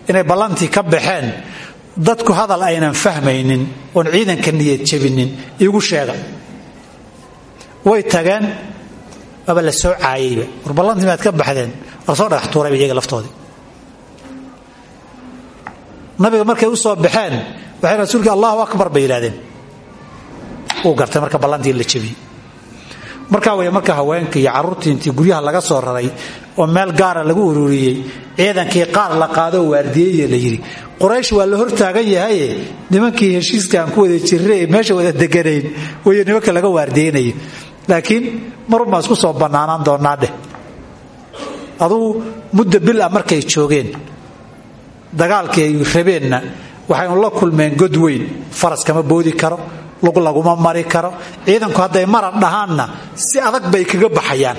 inay ballantii ka baxeen dadku hadal aynan fahmaynin oon ciidanka niyad jabinin iigu sheega. Way tageen waaba la soo caayayba war ballantii maad ka baxdeen waa soo dhagax iyaga laftoodii. Nabiga markay u soo baxeen waxay rasuulkii allahu akbar bay yidhahdeen uu gartay marka ballantii la jabiyey markaa way marka haweenka iyo carruurtii intii guryaha laga soo raray oo meel gaara lagu ururiyey ciidankii qaar la qaadoo waardiyeeye la yidhi quraysh waa la hortaagan yahaye nimankii heshiiskaan ku wada jirra ee meesha wada deganayn way nimanka laga waardiyeynayo laakiin marunbaan isku soo bannaanaan doonaa dheh. Adugu muddo bil ah markay joogeen dagaalkii ay rabeenna waxaynu la kulmeen god weyn faras kama boodi karo lug laguma mari karo. Ciidanku hadday maran dhahaanna si adag bay kaga baxayaan.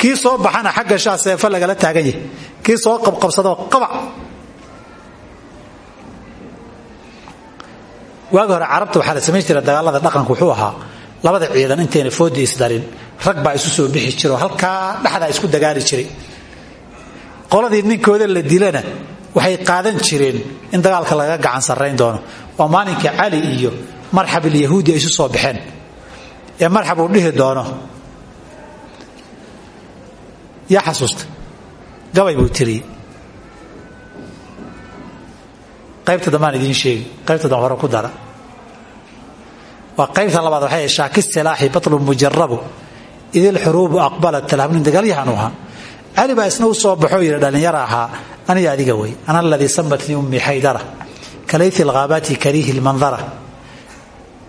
Kii soo baxana xagga shaa seefo lagala taagan yahay. Kii soo qabqabsadoo qabac. Waagi hore carabta waxaa la samayn jira dagaalada dhaqanku wuxuu ahaa labada ciidan intayna foodii isdarin rag baa isu soo bixi jiro halkaa dhexdaa isku dagaali jiray. Qoladii ninkooda la dilana waxay qaadan jireen in dagaalka laga gacan sarrayn doono. Waa maalinkai cali iyo marxab ilyahuudi ay soo baxeen. Ee marxab uu dhihi doono yaa xasuusta gabay buu tiriyey qaybta dambaan idiin sheegi qaybta dambe ku dara. Waa qaybta labaad waxay shaaki silaaxi batlu mujarabu idil xuruubu aqbalat talhabnin dagaalyahan u ahaa cali baa isna u soo baxoo yidhi dhallinyaro ahaa. Aniga adiga wey ana aladii samatnii ummi xaydara kalayti alghaabaati kariihi lmandara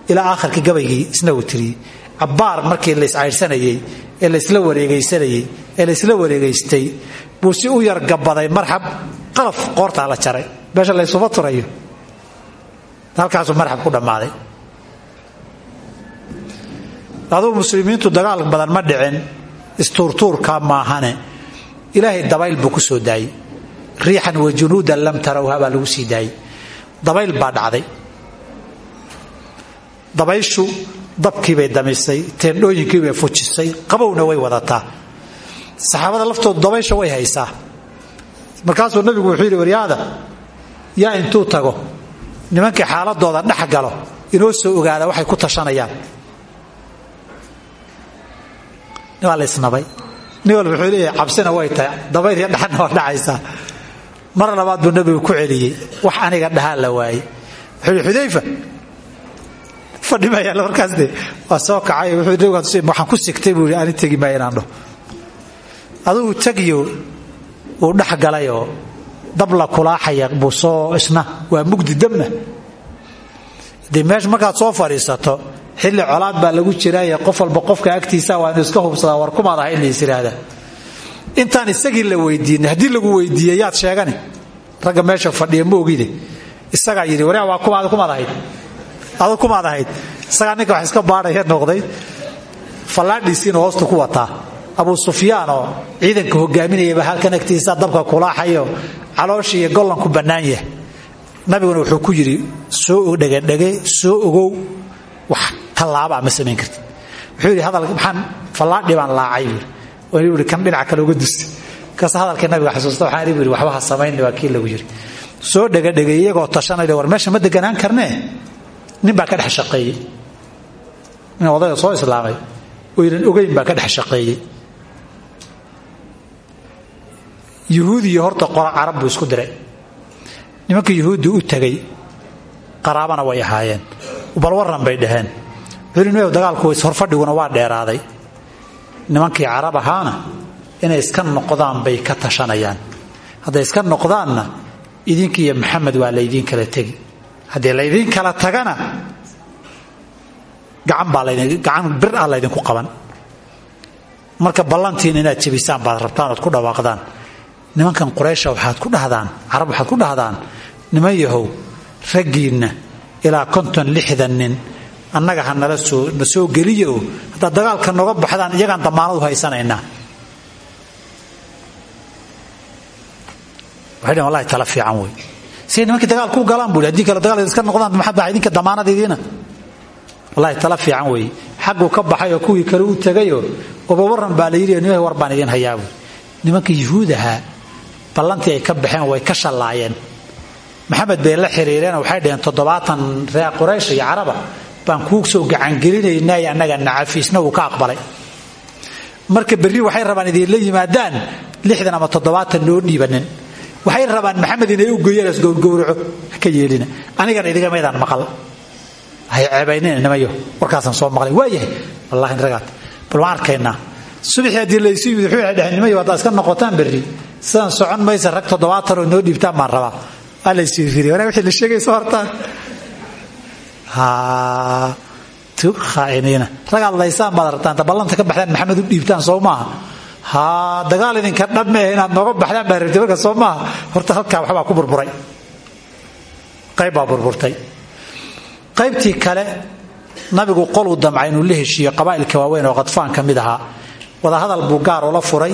ilaa aakhirka gabaygii isna uu tiriyey cabbaar markii la iscaydhsanayey ee laysla wareegaysanayey ee laysla wareegaystay buu si u yar gabaday marxab qalaf qoortaa la jaray. Meesha laysuma turayo. Halkaasuu marxab ku dhammaaday. Aduu muslimiintu dagaal badan ma dhicin istuurtuurka maahane ilaahay dabayl buu ku soo daayey. Riixan wa junuudan lam tarawha baa lagu sii daayey. Dabayl baa dhacday dabayshu dabkiibay damisay teendhooyinkiibay fujisay qabowna way wadataa. Saxaabada laftoodu dabaysha way haysaa. Markaasuu nabigu wuxuu yidhi yaa intuu tago nimankii xaaladooda dhex galo inoo soo ogaada waxay ku tashanayaan. Waa la isnabay. Wuxuu leeyahay cabsina way tahay dabayl iyo dhaxanna waa mar labaad buu nabigu ku celiyey wax aniga dhahaa la waayey. Xudayfa fadhimayaal markaas de waa soo kacay waxaan ku sigtay buu ani tegi maaya inaan dhaho adugu tagiyo uu dhex galayoo dab la kulaaxaya buu soo isna waa mugdi dabna dee meesha markaad soo fadhiisato xilli colaad baa lagu jiraaye qof walba qofka agtiisa waa iska hubsadaa war kumaad ahay in lais intaan isagii la weydiinay haddii lagu weydiiye yaad sheegani. Ragga meesha fadhiya ma ogide isagaa yidhi kumaad kumaad ahayd adu kumaad ahayd. Isagaa ninka wax iska baadhaya noqday. Fallaadhiisiina hoostu ku wataa. Abuu sufyaan oo ciidanka hogaaminayaba halkan agtiisa dabka kulaaxayo calooshi iyo gollanku bannaan yahay. Wuxuu ku yidhi soo dhegedhege soo ogow. Wax tallaabaa ma samayn karti wuxuu yidhi hadal maxaan fallaadhi baan laacay. Wuu yidhi kan dhinaca kale uga dusi kaas hadalkii nabiga xasuusta waxaan ibu yidhi waxba ha samayni waa lagu yidhi. Soo dhegedhegay iyagoo tashanaya war meesha ma deganaan karnee nin baa ka dhex shaqeeyey. Nin odayga soo islaamay oynan ogeyn baa ka dhex shaqeeyey. Yuhuudiyo horta qora carab buu isku diray. Nimanka yuhuuddi u tegay qaraabana way ahaayeen. Bal warran bay dhaheen. Culimadu dagaalku horfadhiguna waa dheeraaday. Nimankii carab ahaana inay iska noqdaan bay ka tashanayaan. Hadday iska noqdaanna idinkiiyo maxamed waa laydiin kala tegi haddii laydiin kala tagana gacan bir ah laydinku qaban. Marka ballantiina inaad jebisaan baad rabtaan ood ku dhawaaqdaan. Nimankan quraysha waxaad ku dhahdaan carab waxaad ku dhahdaan niman yahow raggiinna ilaa konton lixdan nin annaga ha nala soo na soo geliya oo haddaad dagaalka noga baxdaan iyagaan damaanadu haysanaynaa. Waxay dhn wallahi tala fiican wey siay nimankii dagaalku u galaan buui haddii kale dagaal iska noqdaan maxaa baxa idinka damaanadiidiina wallahi tala fiican weeye. Xagguu ka baxay oo kuwii kale u tegayoo waba warran baa la yidhi nimah war baan idiin nimanka yuhuudaha ballantii ay ka baxeen way ka shallaayeen. Maxamed bay la xiriireen waxay dhaheen toddobaatan reer quraysh iyo caraba baan kuu soo gacangelinaynay annaga nacafiisna wuu ka aqbalay. Marka berri waxay rabaan idinla yimaadaan lixdan ama toddobaatan noo dhiibanin waxay rabaan maxamed inay u geeyaan isgowrgowraco ka yeelina. Anigana idiga maydaan maqal. Hay ceebaynina nimayo warkaasaan soo maqlay. Waayahay wallahi ragaad. Bal waan arkaynaa. Subaxii haddii wuxuu dhaheen nimayo haddaad iska noqotaan berri. Sidaan socon maysa rag toddobaatan oo noo dhiibtaan baan rabaa. Waa la isfiirfiiriya wanaa wixii la sheegaysa hortaan ha tu khaa'iniina. Ragaad laysaan baad ta ballanta ka baxdaan maxamed u dhiibtaan soo maaha. ha dagaal idinka dhammeeh inaad nooga baxdaan baa maaha. Horta halkaa waxbaa ku burburay. Qayb baa burburtay. Qaybtii kale nabigu qoluu damcay inuu la heshiiyo qabaa'ilka waaweyn oo qadfaan ka mid ahaa. Wadahadal buu gaar ula furay.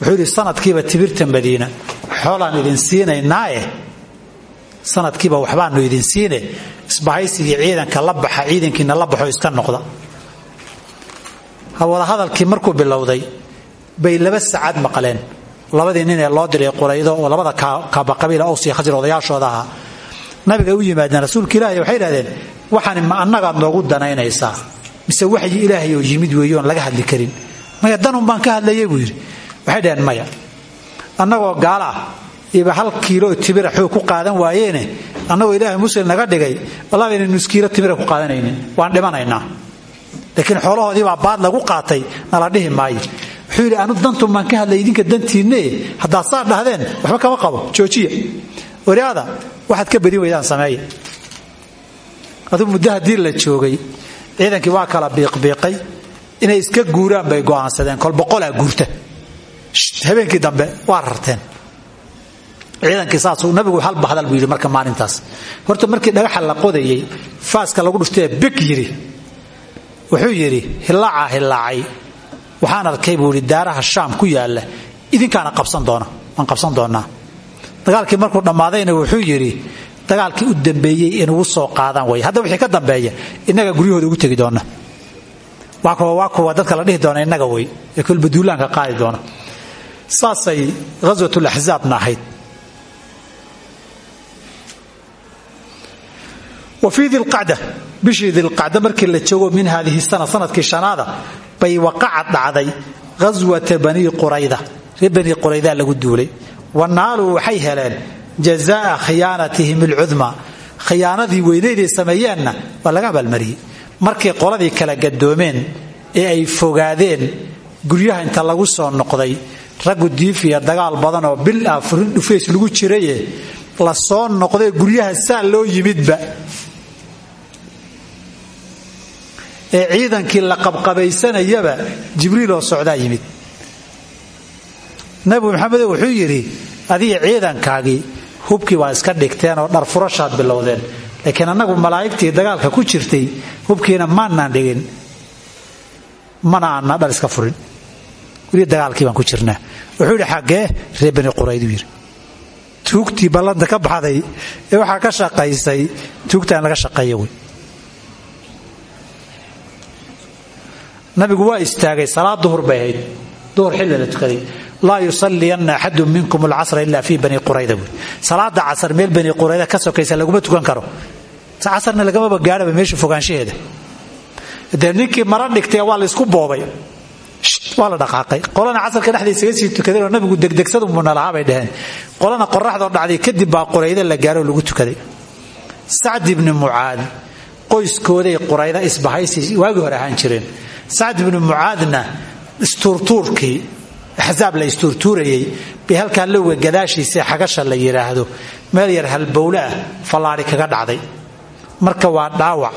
Wuxuu yidhi sanadkiiba tibirta madiina xoolaan idin siinaynaae sanadkiiba waxbaanu idin siine. Isbahaysigii ciidanka la baxa ciidankiina la baxo iska noqda. Wadahadalkii markuu bilowday bay laba sacad maqleen. Labadii nin ee loo diray quraydo oo labada kaabaqabiil awsiya khasir odayaashooda ahaa nabiga u yimaadeen rasuulka waxay idhahdeen waxaani ma annagaad noogu danaynaysaa. Mise waxyi ilaahay oo yimid weeyoon laga hadli karin. Maya danun baan ka hadlayay buu yidhi. Waxay dhaheen maya annagoo gaala ah hal kiilo tibira xoog ku qaadan waayeene annagoo ilaahay muslim naga dhigay wallahi bayna nuskiilo timira ku qaadanaynin waan dhimanaynaa. Laakiin xoolahoodii baa baad lagu qaatay nala dhihi maayo wuxuu yidhi anu dantun baan ka hadlay idinka dantiinne. Haddaad saa dhahdeen waxba kama qabo. Joojiya wariada waxaad ka bedin weydaan sameeya aduu muddo haddii la joogay ciidankii waa kala biiqbiiqay. Inay iska guuraan bay go'aansadeen. Kol boqolaa guurta. Habeenkii dambe waa ciidankii saasuu nabigu hal baxdal buu yidhi marka maalintaas. Horta markii dhagaxa la qodayey faaska lagu dhuftee big yidhi. Wuxuu yidhi hilaacaa hilaacay waxaan arkay buu yidhi daaraha shaam ku yaalla. Idinkaana qabsan doona. Waan qabsan doonaa. Dagaalkii markuu dhammaadayna wuxuu yidhi dagaalkii u dambeeyey inugu soo qaadaan way. Hadda wixii ka dambeeya innaga guryahooda ugu tegi doona. Waa kuwa waa kuwa dadka la dhihi doona innaga way ee kolba duulaanka qaadi doona. Saasay ghaswatul axzaabna ahayd. Wa fii dilqacda bishii markii la joogo min haadihi sana sannadkii shanaada bay waqacad dhacday ghaswata banii qurayda. Reer banii quraydaa lagu duulay. Wa naaluu waxay heleen jazaa khiyaanatihim alcudma khiyaanadii weynayday sameeyeenna waa laga abaalmariyey. Markay qoladii kala gadoomeen ee ay fogaadeen guryaha inta lagu soo noqday raggu diifiya dagaal badan oo bil ah furin dhufays lagu jiraye la soo noqday guryaha saa loo yimidba ee ciidankii la qabqabaysanayaba jibriil oo socdaa yimid. Nabi maxamed wuxuu yidhi adiga ciidankaagii hubkii waa iska dhigteen oo dhar furashaad bilowdeen laakiin annagu malaa'igtii dagaalka ku jirtay hubkiina maanaan dhigin. Mana aanna dhar iska furin. Weli dagaalkii baan ku jirnaa. Wuxuu yidhi xaggee reer bani qurayduu yidhi tuugtii ballanta ka baxday ee waxaa ka shaqaysay tuugtaan laga shaqeeya nabigu waa istaagay salaad duhur bay ahayd. Duhur xilli la tukaday. Laa yusaliyanna axadu minkum alcasra ila fii bani qurayda buui salaada meel bani qurayda ka sokaysa laguma tukan karo. Casarna lagamaba gaarhaba meesha fogaanshaheeda. Dee ninkii dhigtay waa laysku boobay. Waa dhaqaaqay. Qolana casarka dhexda isaga sii tukadeen oo nabigu degdegsadunbuna lahaa bay dhaheen. Qolana qoraxdoo dhacday kadib baa qurayda la gaaro lagu tukaday. Sacd ibni mucaad qoyskooday qurayda isbahaysi waagii hore ahaan jireen. Sacd ibni mucaadna istuurtuurkii axsaab la istuurtuurayey bay halkaa lowga gadaashiisa xagasha la yidhaahdo meel yar halbowle ah kaga dhacday. Marka waa dhaawac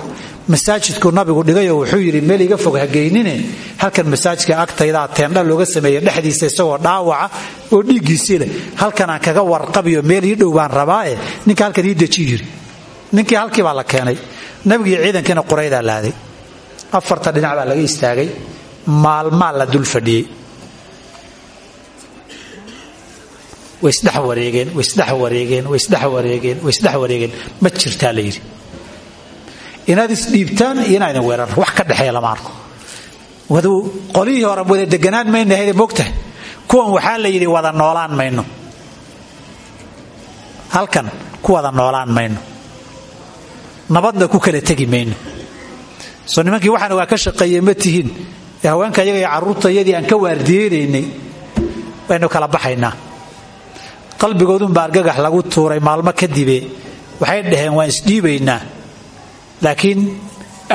masaajidku nabigu dhigayoo wuxuu yidhi meel iga fog hageynine halkan masaajidka agtaydaa teendha looga sameeya dhexdiisa isagoo dhaawaca oo dhiiggiisii leh. Halkanaan kaga warqabiyo meel ii dhow baan rabaae ninka halkan ii deji ninkii halkii baa la keenay nabigii ciidankiina quraydaa laaday. Afarta dhinac baa laga istaagay. Maalmaa la dul fadhiyey. Waysdhex wareegeen waysdhex wareegeen waysdhex wareegeen waysdhex wareegeen. Ma jirtaa la yidhi. Inaad isdhiibtaan iyo inaa idin weerar wax ka dhexeeya lama arko. Wadu qolihii hore wada deganaan mayna hayde moogtahay kuwan waxaa la yidhi wada noolaan mayno. Halkan ku wada noolaan mayno nabadna ku kala tegi mayno soo nimankii waxaana waa ka shaqeeyey ma tihiin ee haweenka iyaga iyo carruurtayadii aan ka waardiyenaynay waynu kala baxaynaa. Qalbigoodunba argagax lagu tuuray maalmo kadibe waxay dhaheen waan isdhiibaynaa. Laakiin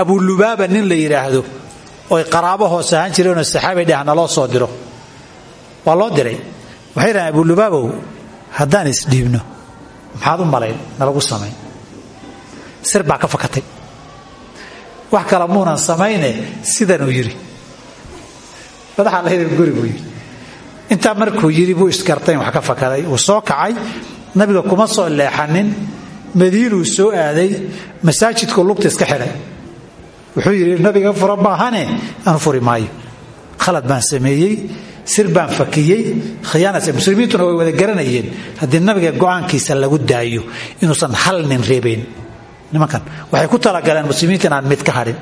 abulubaaba nin la yidhaahdo oy qaraabo hoos ahaan jireenoo saxaabay dhah naloo soo diro. Waa loo diray. Waxay dhaheen abulubaabow haddaan isdhiibno maxaad u malayn? Nalagu samayn sir baa ka fakatay. Wax kale muunan samayne sidanuu yidhi madaxaa la hidin guri buu yidhi intaa markuu yidhi buu isgartayn wax ka fakaday. Uu soo kacay. Nabiga kuma soo leexanin. Madiinuu soo aaday. Masaajidku lugta iska xidhay. Wuxuu yidhi nabiga fura maahane? Aanu furi maayo. Khalad baan sameeyey. Sir baan fakiyey. Khiyaanase muslimiintuna way wada garanayeen. Haddii nabiga go'aankiisa lagu daayo inuusan hal nin reebayn nimankan. Waxay ku talagaleen muslimiinta inaan mid ka hadhin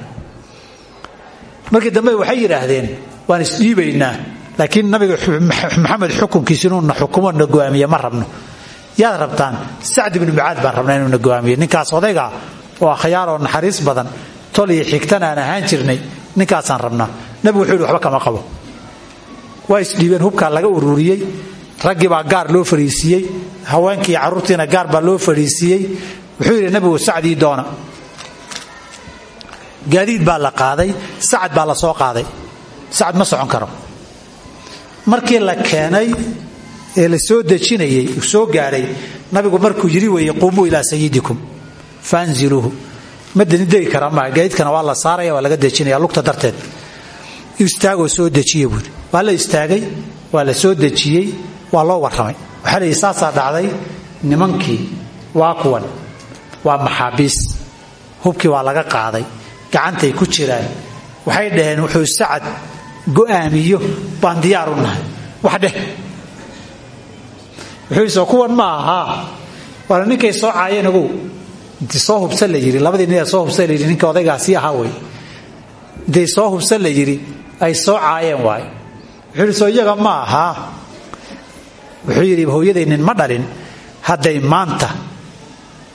markii dambe waxay yidhaahdeen waan isdhiibaynaa laakiin nabiga maxamed xukunkiisa inuuna xukumo na go'aamiye ma rabno. Yaad rabtaan sacd ibnu mucaad baan rabnaa inuu na go'aamiye. Ninkaas odayga oo akhyaaroo naxariis badan tol iyo xigtan aan ahaan jirnay ninkaasaan rabnaa. Nabigu wuxuu yidhi waxba kama qabo. Waa isdhiibeen hubkaa laga ururiyey. Raggii baa gaar loo fadhiisiiyey haweenkii carruurtiina gaar baa loo fadhiisiiyey wuxuu yidhi nabigu sacdii doona. Gaadiid baa la qaaday sacad baa la soo qaaday. Sacad ma socon karo. Markii la keenay ee la soo dejinayey soo gaadhay nabigu markuu yidhi weeye quumuu ilaa sayidikum faanziluuhu. Ma degi kara maaha gaadiidkana waa la saaraya waa laga dejinaya lugta darteed. Istaagoo soo dejiye buuri waa la istaagay waa soo dejiyey waa loo warramay. Waxaa la yidhi saasaa nimankii waa kuwan waa maxaabiis. Hubkii waa laga qaaday. Gacantay ku jiraan. Waxay dhaheen wuxuu sacad go'aamiyo baan diyaar u nahay. Wax dheh. Wuxuuisoo kuwan ma ahaa waana ninkay soo caayeen ogow. Soo hubsan la yidhi labadii nin ee soo hubsan la yidhi ninka odaygaasii ahaa wey intay soo hubsan la yidhi ay soo caayeen waay wuxuu soo iyaga ma ahaa wuxuu yidhi hooyaday nin ma dhalin. Hadday maanta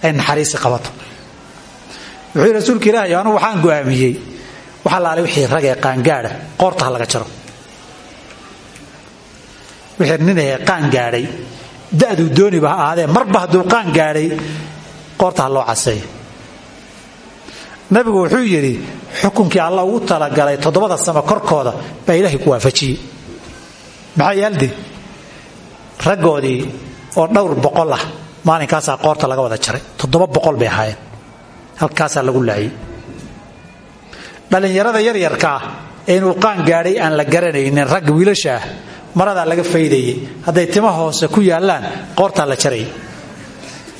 ay naxariisi qabato. Wuxuu yidhi rasuulka ilaahay anugu waxaan go'aamiyey. Waxa laale wixii rag ee qaangaadha qoorta ha laga jaro. Wixii nin ahee qaan gaadhay da'duu dooniba ha ahaadee marba hadduu qaan gaadhay qoorta ha loo caseeyo. Nabigu wuxuu yidhi xukunkii alla ugu talagalay toddobada samo korkooda baa ilaahay ku waafajiyey. Maxaa yaalde raggoodii oo dhowr boqol ah maalinkaasaa qoorta laga wada jaray. bay ahaayeen. halkaasaa lagu laayay. dhallinyarada yaryarka ah ee inuu qaan gaadhay aan la garanaynin ragga wiilasha ah laga faydayay hadday tima hoose ku yaallaan qoortaa la jarayay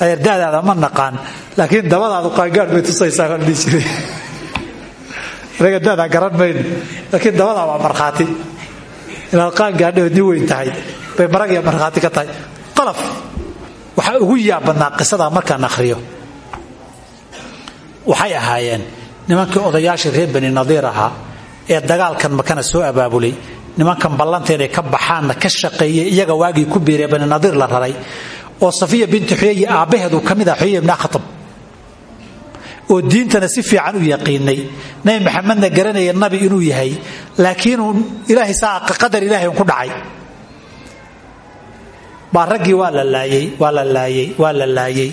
adeerdadaada ma naqaan laakiin dabadaadu qaangaadh bay tusaysaa baan dhihi jiray. anaga dadaa garan mayno laakiin dabadaa waa markhaati. inaad qaangaadhay oo nin weyn tahay bay marag iyo markhaati ka tahay. qalaf waxaa ugu yaab badnaa qisadaa markaan akhriyo. Waxay ahaayeen nimankii odayaashii reer bani nadiir ahaa ee dagaalkan makana soo abaabulay nimankan ballanta inay ka baxaanna ka shaqeeyey iyaga waagii ku biiree bani nadiir la raray oo safiya binti xuyeye aabbaheedu ka mid ah xuyeye ibni akhtab oo diintana si fiican u yaqiinay. Nabi maxamedna garanaya nabi inuu yahay laakiinuu ilaahay saa qadar ilaahay ku dhacay baa raggii waa la laayey waa la laayey waa la laayey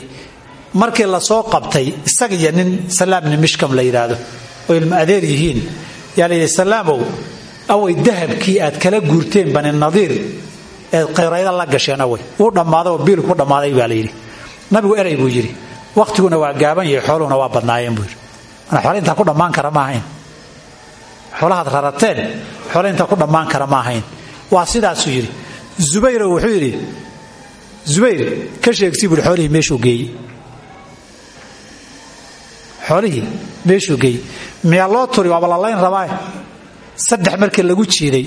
markii la soo qabtay isaga iyo nin salaam ibni mishkam la yidhaahdo oo ilmo adeer yihiin. Yaa la yidhi salaamow away dahabkii aad kala guurteen bani nadiir eed qayrayda la gasheen awey wuu dhammaaday oo biilku dhammaaday baa la yidhi. Nabigu erey buu yidhi. Wakhtiguna waa gaaban yahay xooluhuna waa badnaayeen buu yidhi. Mana xoole ku dhammaan kara ma ahayn. Xoolahaad rarateen xoole ku dhammaan kara ma ahayn. Waa sidaasuu yidhi. Zubayro wuxuu yidhi zubayr ka sheegsii buuhi xoolihii meeshuu geeyey xoolihii meeshuu geeyey miyaa loo turi waaba lalayn rabaaye saddex markii lagu jiiday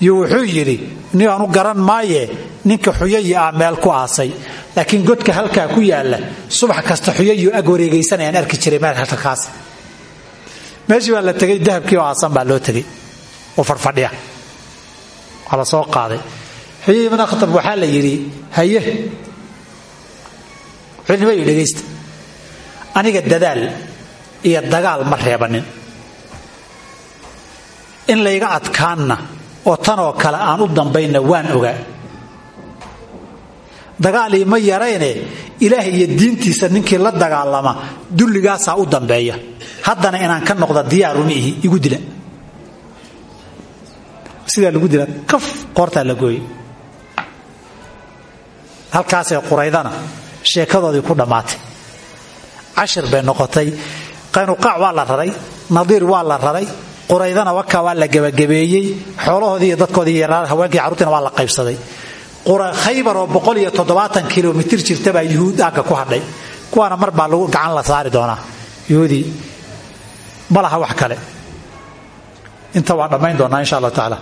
iyo wuxuu yidhi ni aanu garan maaye ninka xuyayi ah meel ku aasay laakiin godka halkaa ku yaalla subax kasta xuyayu ag wareegaysanayaan arki jiray meel halkaas meeshii baa la dahabkii oo aasan baa loo tegay oo farfadhiya waa soo qaaday xuyay ibn akhtab waxaa la yidhi haye xilnimo iyo aniga dadaal iyo dagaal ma reebanin. In layga adkaanna oo tanoo kale aan u dambaynna waan ogaa. Dagaalii ma yarayne ilaahay iyo diintiisa ninkii la dagaalama dulligaasaa u dambeeya. Haddana inaan ka noqda diyaaruma ihi igu dila. Sidaa lagu dila kaf qoortaa la gooyey halkaasee quraydana sheekadoodii ku dhammaatay. Cashir bay noqotay qaynuqaac waa la raray nadiir waa la raray quraydana waka waa la gebagabeeyey xoolahoodii iyo dadkoodii haweenkii carruurtiina waa la qaybsaday. Khaybar oo kilomitir jirtabaa yuhuud aagga ku hadhay kuwaana mar baa lagu gacan la saari doonaa. Yuhuudii ma laha wax kale. Inta waa dhammayn doonaa insha allah tacaala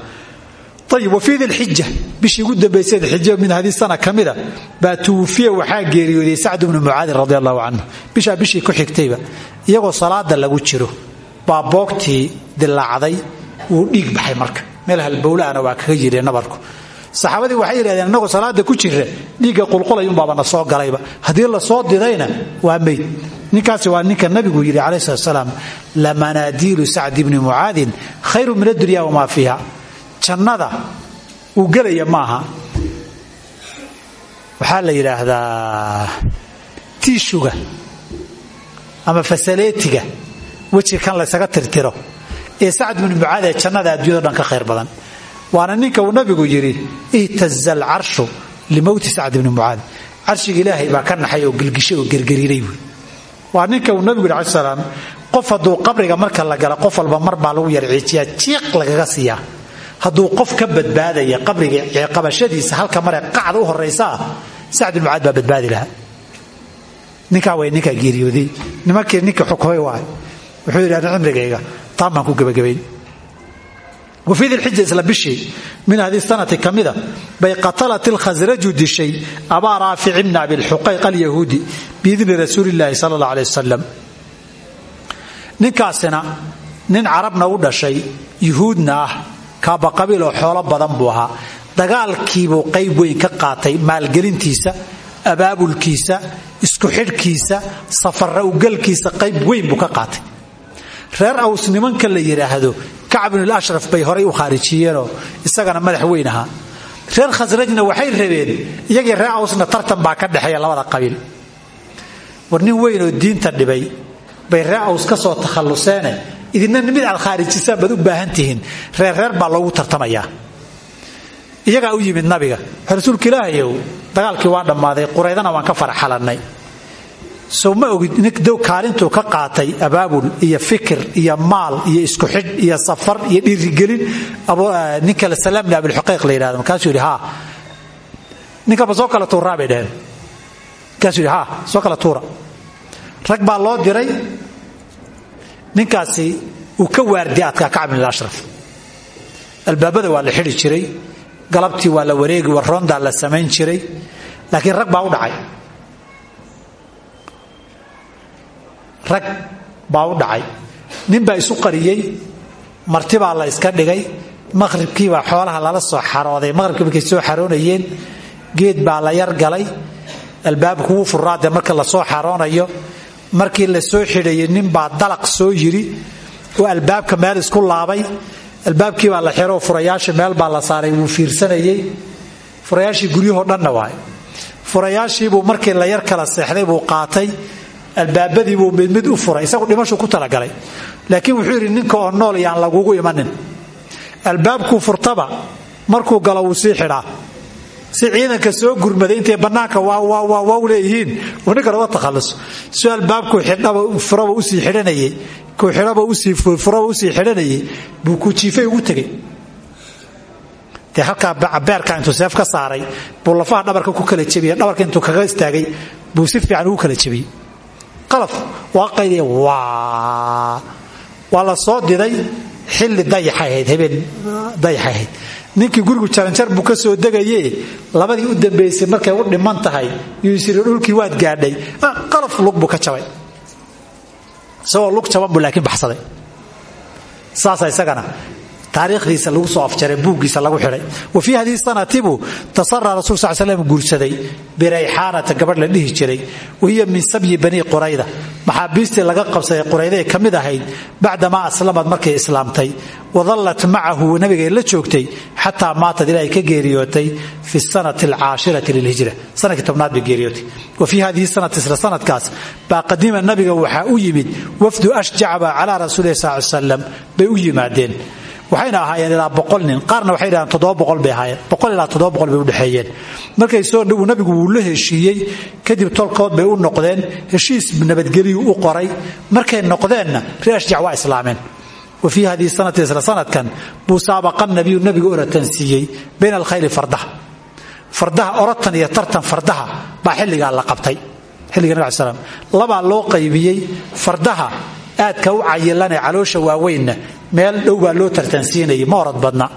ayib wa fii dilxija bishii ugu dambaysay dilxija min haddii sana ka mida baa tuwufiya waxaa geeriyooday sacd bnu mucaadin radi allahu canhu bishaa bishii ku xigtayba iyagoo salaada lagu jiro baa boogtii dilaacday wuu dhiig baxay marka meel halbowlaana waa kaga saxaabadii waxay yidhahdeen innagoo salaada ku jira dhiigga qulqulayunbaaba na soo galayba haddii la soo didayna waa meyd ninkaasi waa ninka nabigu yidhi calaih slat salaam lamanaadiilu sacdi bni mucaadin khayru min addunya wamaa fiiha jannada uu gelaya maaha. Waxaa la yidhaahdaa tiishuga ama fasaleetiga weji kan laysaga tirtiro ee sacd bnu mucaad ee jannada addunyado dhan ka khayr badan. Waana ninka uu nabigu yidhi ihtaza alcarshu limowti sacd bni mucaad. Carshiga ilaahay baa ka naxay oo gelgishay oo gergariiray buui waa ninka uu nabigu yidhi cala salaam qof hadduu qabriga marka la gala qof walba mar baa lagu yarciijiyaa jiiq lagaga siiyaa hadduu qof ka badbaadaya qabriga qabashadiisa halka mare qacda u horaysaa sacd bn mucaad baa badbaadi lahaa. Ninkaa way ninkaa geeriyooday. Nimankii ninkii xukumay waay. Wuxuu yidhi ani cimrigayga ku gebagabayn wafii dilxija isla bishii min haddii sanati ka mida bay qatalat ilkhasraju dishay abaa raafic bni abilxuqayq alyahuudi biidni rasuulillaahi sala allah aleh wasalam ninkaasina nin carabna u dhashay yuhuudna ah kaaba qabiiloo xoolo badan buu ahaa. Dagaalkiibuu qayb weyn ka qaatay maalgelintiisa abaabulkiisa isku xidhkiisa safarra ugalkiisa qayb weyn buu ka qaatay. Reer aws nimanka la yidhaahdo kacbinul ashraf bay horay u khaarijiyeenoo isagana madax weyn ahaa. Reer khasrajna waxay rabeen iyagii reer awsna tartan baa ka dhexeeya labada qabiil. War nin weynoo diinta dhibay bay reer aws ka soo takhalluseene idina mid aad khaarijisaan baad u baahan tihiin. Reerreer baa loogu tartamayaa iyagaa u yimid nabiga rasuulka ilaahayow dagaalkii waa dhammaaday quraydana waan ka faraxalannay sow ma ogid dow kaalintuu ka qaatay abaabul iyo fikir iyo maal iyo isku xidh iyo safar iyo dhiirigelin? Ninka salaam bni abilxuqayq la yidhahdo markaasuu yidhi haa. Ninkaba soo kala tuuraa bay dhaheen. Markaasuu yidhi soo kala tuura. Rag baa loo diray ninkaasi uu ka waardi adkaa kacb bin ashraf albaabada waa la xidhi jiray galabtii waa la wareegi waroondaa la samayn jiray laakiin rag baa u dhacay. Rag baa u dhacay. Nin baa isu qariyey martibaa la yska dhigay maqhribkiibaa xoolaha lala soo xarooday maqhribkii markay soo xaroonayeen geed baa la yar galay albaabku wuu furaade marka la soo xaroonayo markii la soo xidhayay nin baa dalaq soo yiri oo albaabka meel isku laabay. Albaabkii baa la xiro furayaasha meel baa la saaray wuu fiirsanayey furayaashii guryahoo dhanna waay. Furayaashiibuu markii la yar kala seexday buu qaatay. Albaabadiibuu mid mid u furay. Isagu dhimashuu ku talagalay. Laakiin wuxuu yidhi ninka oo nool yaan lagugu imanin. Albaabkuu furtaba markuu galo wuu sii xidhaa si ciidanka soo gurmaday intay bannaanka waaw leeyihiin. Uu ninkan uga takhalluso si albaabkuu xidhaba furaba u sii xidhanayey kuu xidhaba u sii furaba u sii xidhanayey buu ku jiifay ugu tegey dee halkaa beerka intuu seef ka saaray buu lafaha dhabarka ku kala jebiyey dhabarka intuu kaga istaagay buu si fiican ugu kala jebiyey. Qalaf waa qayliya waa soo diday xilli dayaxay ahayd habeen ninkii gurigu jaranjar buu ka soo degaye labadii u dambaysay markay u dhiman tahay yuusiri dhulkii waad gaadhay. Qalaf lug buu ka jabay. Isagoo lug jaban buu laakiin baxsaday. Saasa isagana taariikhdiisa lagu soo afjaray buuggiisa lagu xidhay wa fii haddii sanatibuu tasara rasul sal slam guursaday birayxaanata gabadh la dhihi jiray. Wahiya min sabyi banii qurayda. Maxaabiistii laga qabsaday quraydae ka mid ahayd bacdamaa aslamad markay islaamtay. Wadallat macahu nabigay la joogtay xataa maatad ilaahay ka geeriyootay fi sanati alcaashirati lilhijra. Sanadkii tobnaad bay geeriyootay. Wa fii hadihi sanati isla sanadkaas baa qadiima nabiga waxaa u yimid wafdu ashjacba calaa rasuulihi sal slam bay u yimaadeen waxayna ahaayeen ilaa boqol nin. Qaarna waxay dhahaan toddoba boqol bay ahaayeen. Boqol ilaa toddoba boqol bay udhexeeyeen markay soo dhow nabigu wuu la heshiiyey. Kadib tolkood bay u noqdeen. Heshiis nabadgelyu u qoray. Markay noqdeenna reer ashjac islaameen. Wa fii hadihi sanati isla sanadkan buu saabaqa nabiyu nabigu oratan siiyey bayna alkhayli fardaha fardaha oratan iyo tartan fardaha baa xilligaa la qabtay. Xilliga nabig slam labaa loo qaybiyey fardaha aadka u cayilanee caloosha waaweynna meel dhow baa loo tartansiinayay ma badna.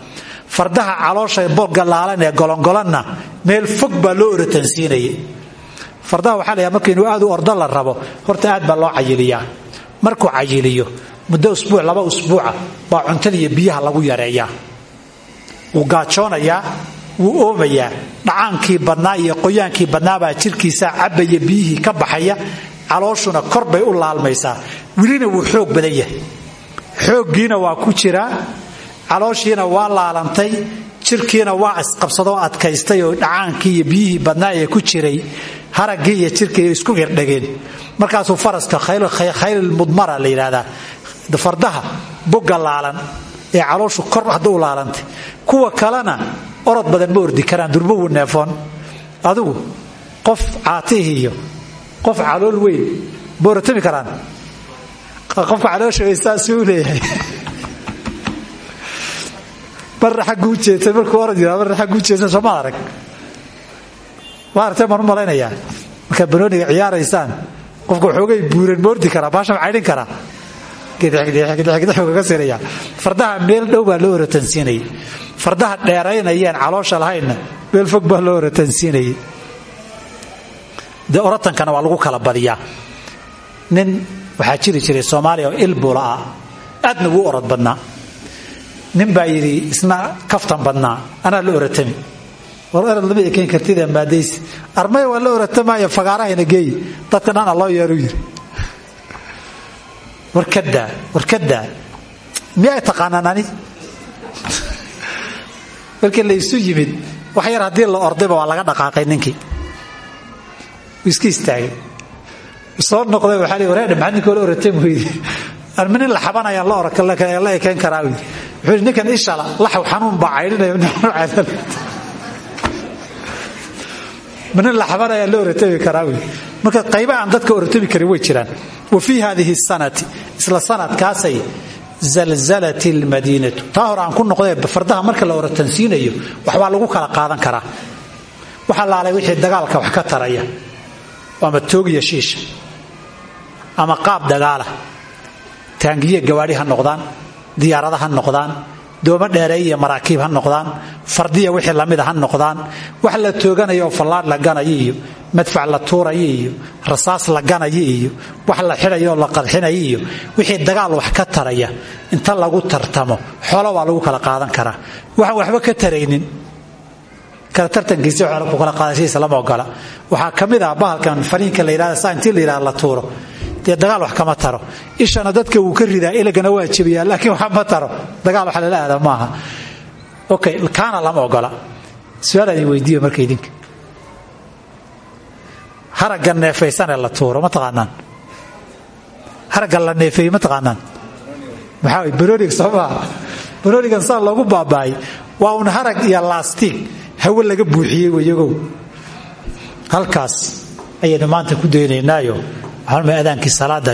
Fardaha caloosha bolgalaalan ee golongolanna meel fog baa loo orotansiinayay fardaha waxaa la marka inuu aad u ordo la rabo horta aad baa loo cayiliyaa. Markuu cayiliyo muddo usbuuc laba usbuuca baa cuntada iyo biyaha lagu yareeyaa. Wuu gaajoonayaa wuu oomayaa dhacaankii badnaa iyo qoyaankii badnaabaa jirkiisa cabaya biyihii ka baxaya calooshuna kor bay u laalmaysaa. Welina wuu xoog badan yahay. Xooggiina waa ku jiraa. Calooshiina waa laalantay. Jirkiina waa isqabsadoo adkaystay oo dhacaankii iyo badnaa ee ku jiray. Haraggii iyo jirkii isku irdhageen markaasuu faraska khaylilmudmara la yidhaahdaa. Fardaha laalan ee calooshu kor hadda laalantay. Kuwa kalena orod badan ma ordi karaan durbawu neefoon. Adigu qof caatihi iyo qof calool weyn ma oratami karaan. Qofka caloosha saasuu leeyahay. Marna xagguu jeedsan markuu yidhahdo marna xagguu jeedsan soo ma arag. Ma u banooniga ciyaaraysaan qofka waxoogay buuran ma ordi karaa baasha ma caydhin karaa. Kaga sinaya fardaha meel dhow baa loo oratansiinayay fardaha dheeraynayeen caloosha lahaynna meel fog baa loo oratansiinayay dee oratankana waa lagu kala badiyaa. Nin waxaa jiri jiray soomaaliya oo ilbula ah aadna wuu orod badnaa. Nin baa yidhi isna kaftan badnaa. Anaa la oratami. War erad lama ekeen kartida maadaysi. Armay waa la oratamaya fagaarahayna geeyi dadka dhan alloo yeeru yiri warkadaa warkadaa miya ay taqaanaan ani? *laughs* Markii laysu yimid wax yar haddii la ordayba waa laga dhaqaaqay ninkii iska istaagay soo noqday waxaa lii wareedha maxaa ninka la oratay weydi arma nin la xabanayaan la ekeen karaa weydi wuxuu yidhi ninkan ishala laxaw xanuun baa caydhinaya ma nin la xabanayaan la oratami karaa weydi marka qayba aan dadka oratami karin way jiraan. Wa fii hadihi sanati isla sanadkaasay zalzalat lmadiinatu taa hore aan ku noqdee fardaha marka la oratansiinayo waxbaa lagu kala qaadan karaa. Waxa laalay wixii dagaalka wax ka taraya ama toogiya shiisha ama qaab dagaala. Taangiye gawaadhi ha noqdaan diyaarada ha noqdaan doomo dheereey iyo maraakiib ha noqdaan fardiya wixii lamida ha noqdaan wax la tooganayo oo fallaadh la ganayo iyo madfac la tuurayo iyo rasaas la ganayo iyo wax la xidhayo oo la qarxinayo iyo wixii dagaal wax ka taraya inta lagu tartamo xoolo waa lagu kala qaadan karaa. Waxaan waxba ka taraynin kala tartankiisi xoolo ku kala qaadashadiisa lama ogola. Waxaa ka mid ah bahalkan fariinka la yidhahda saa la yidhahda la tuuro. Dee dagaal wax kama taro. Ishana dadka wuu ka ridaa ilagana waa laakiin wax ma taro. Dagaal wax lala aada maaha. Okay kaana lama ogola. Su'aal weydiiyo marka idinka. Haragga neefaysanee la tuuro ma taqaanaan? Haragga la neefeeye ma taqaanaan? Maxaa way barooniga soo maaha saa loogu baabaayay waa un harag iyo laastig hawe laga buuxiyey wayagow halkaas ayaynu maanta ku daynaynaayo. Waxaan adaankii salaada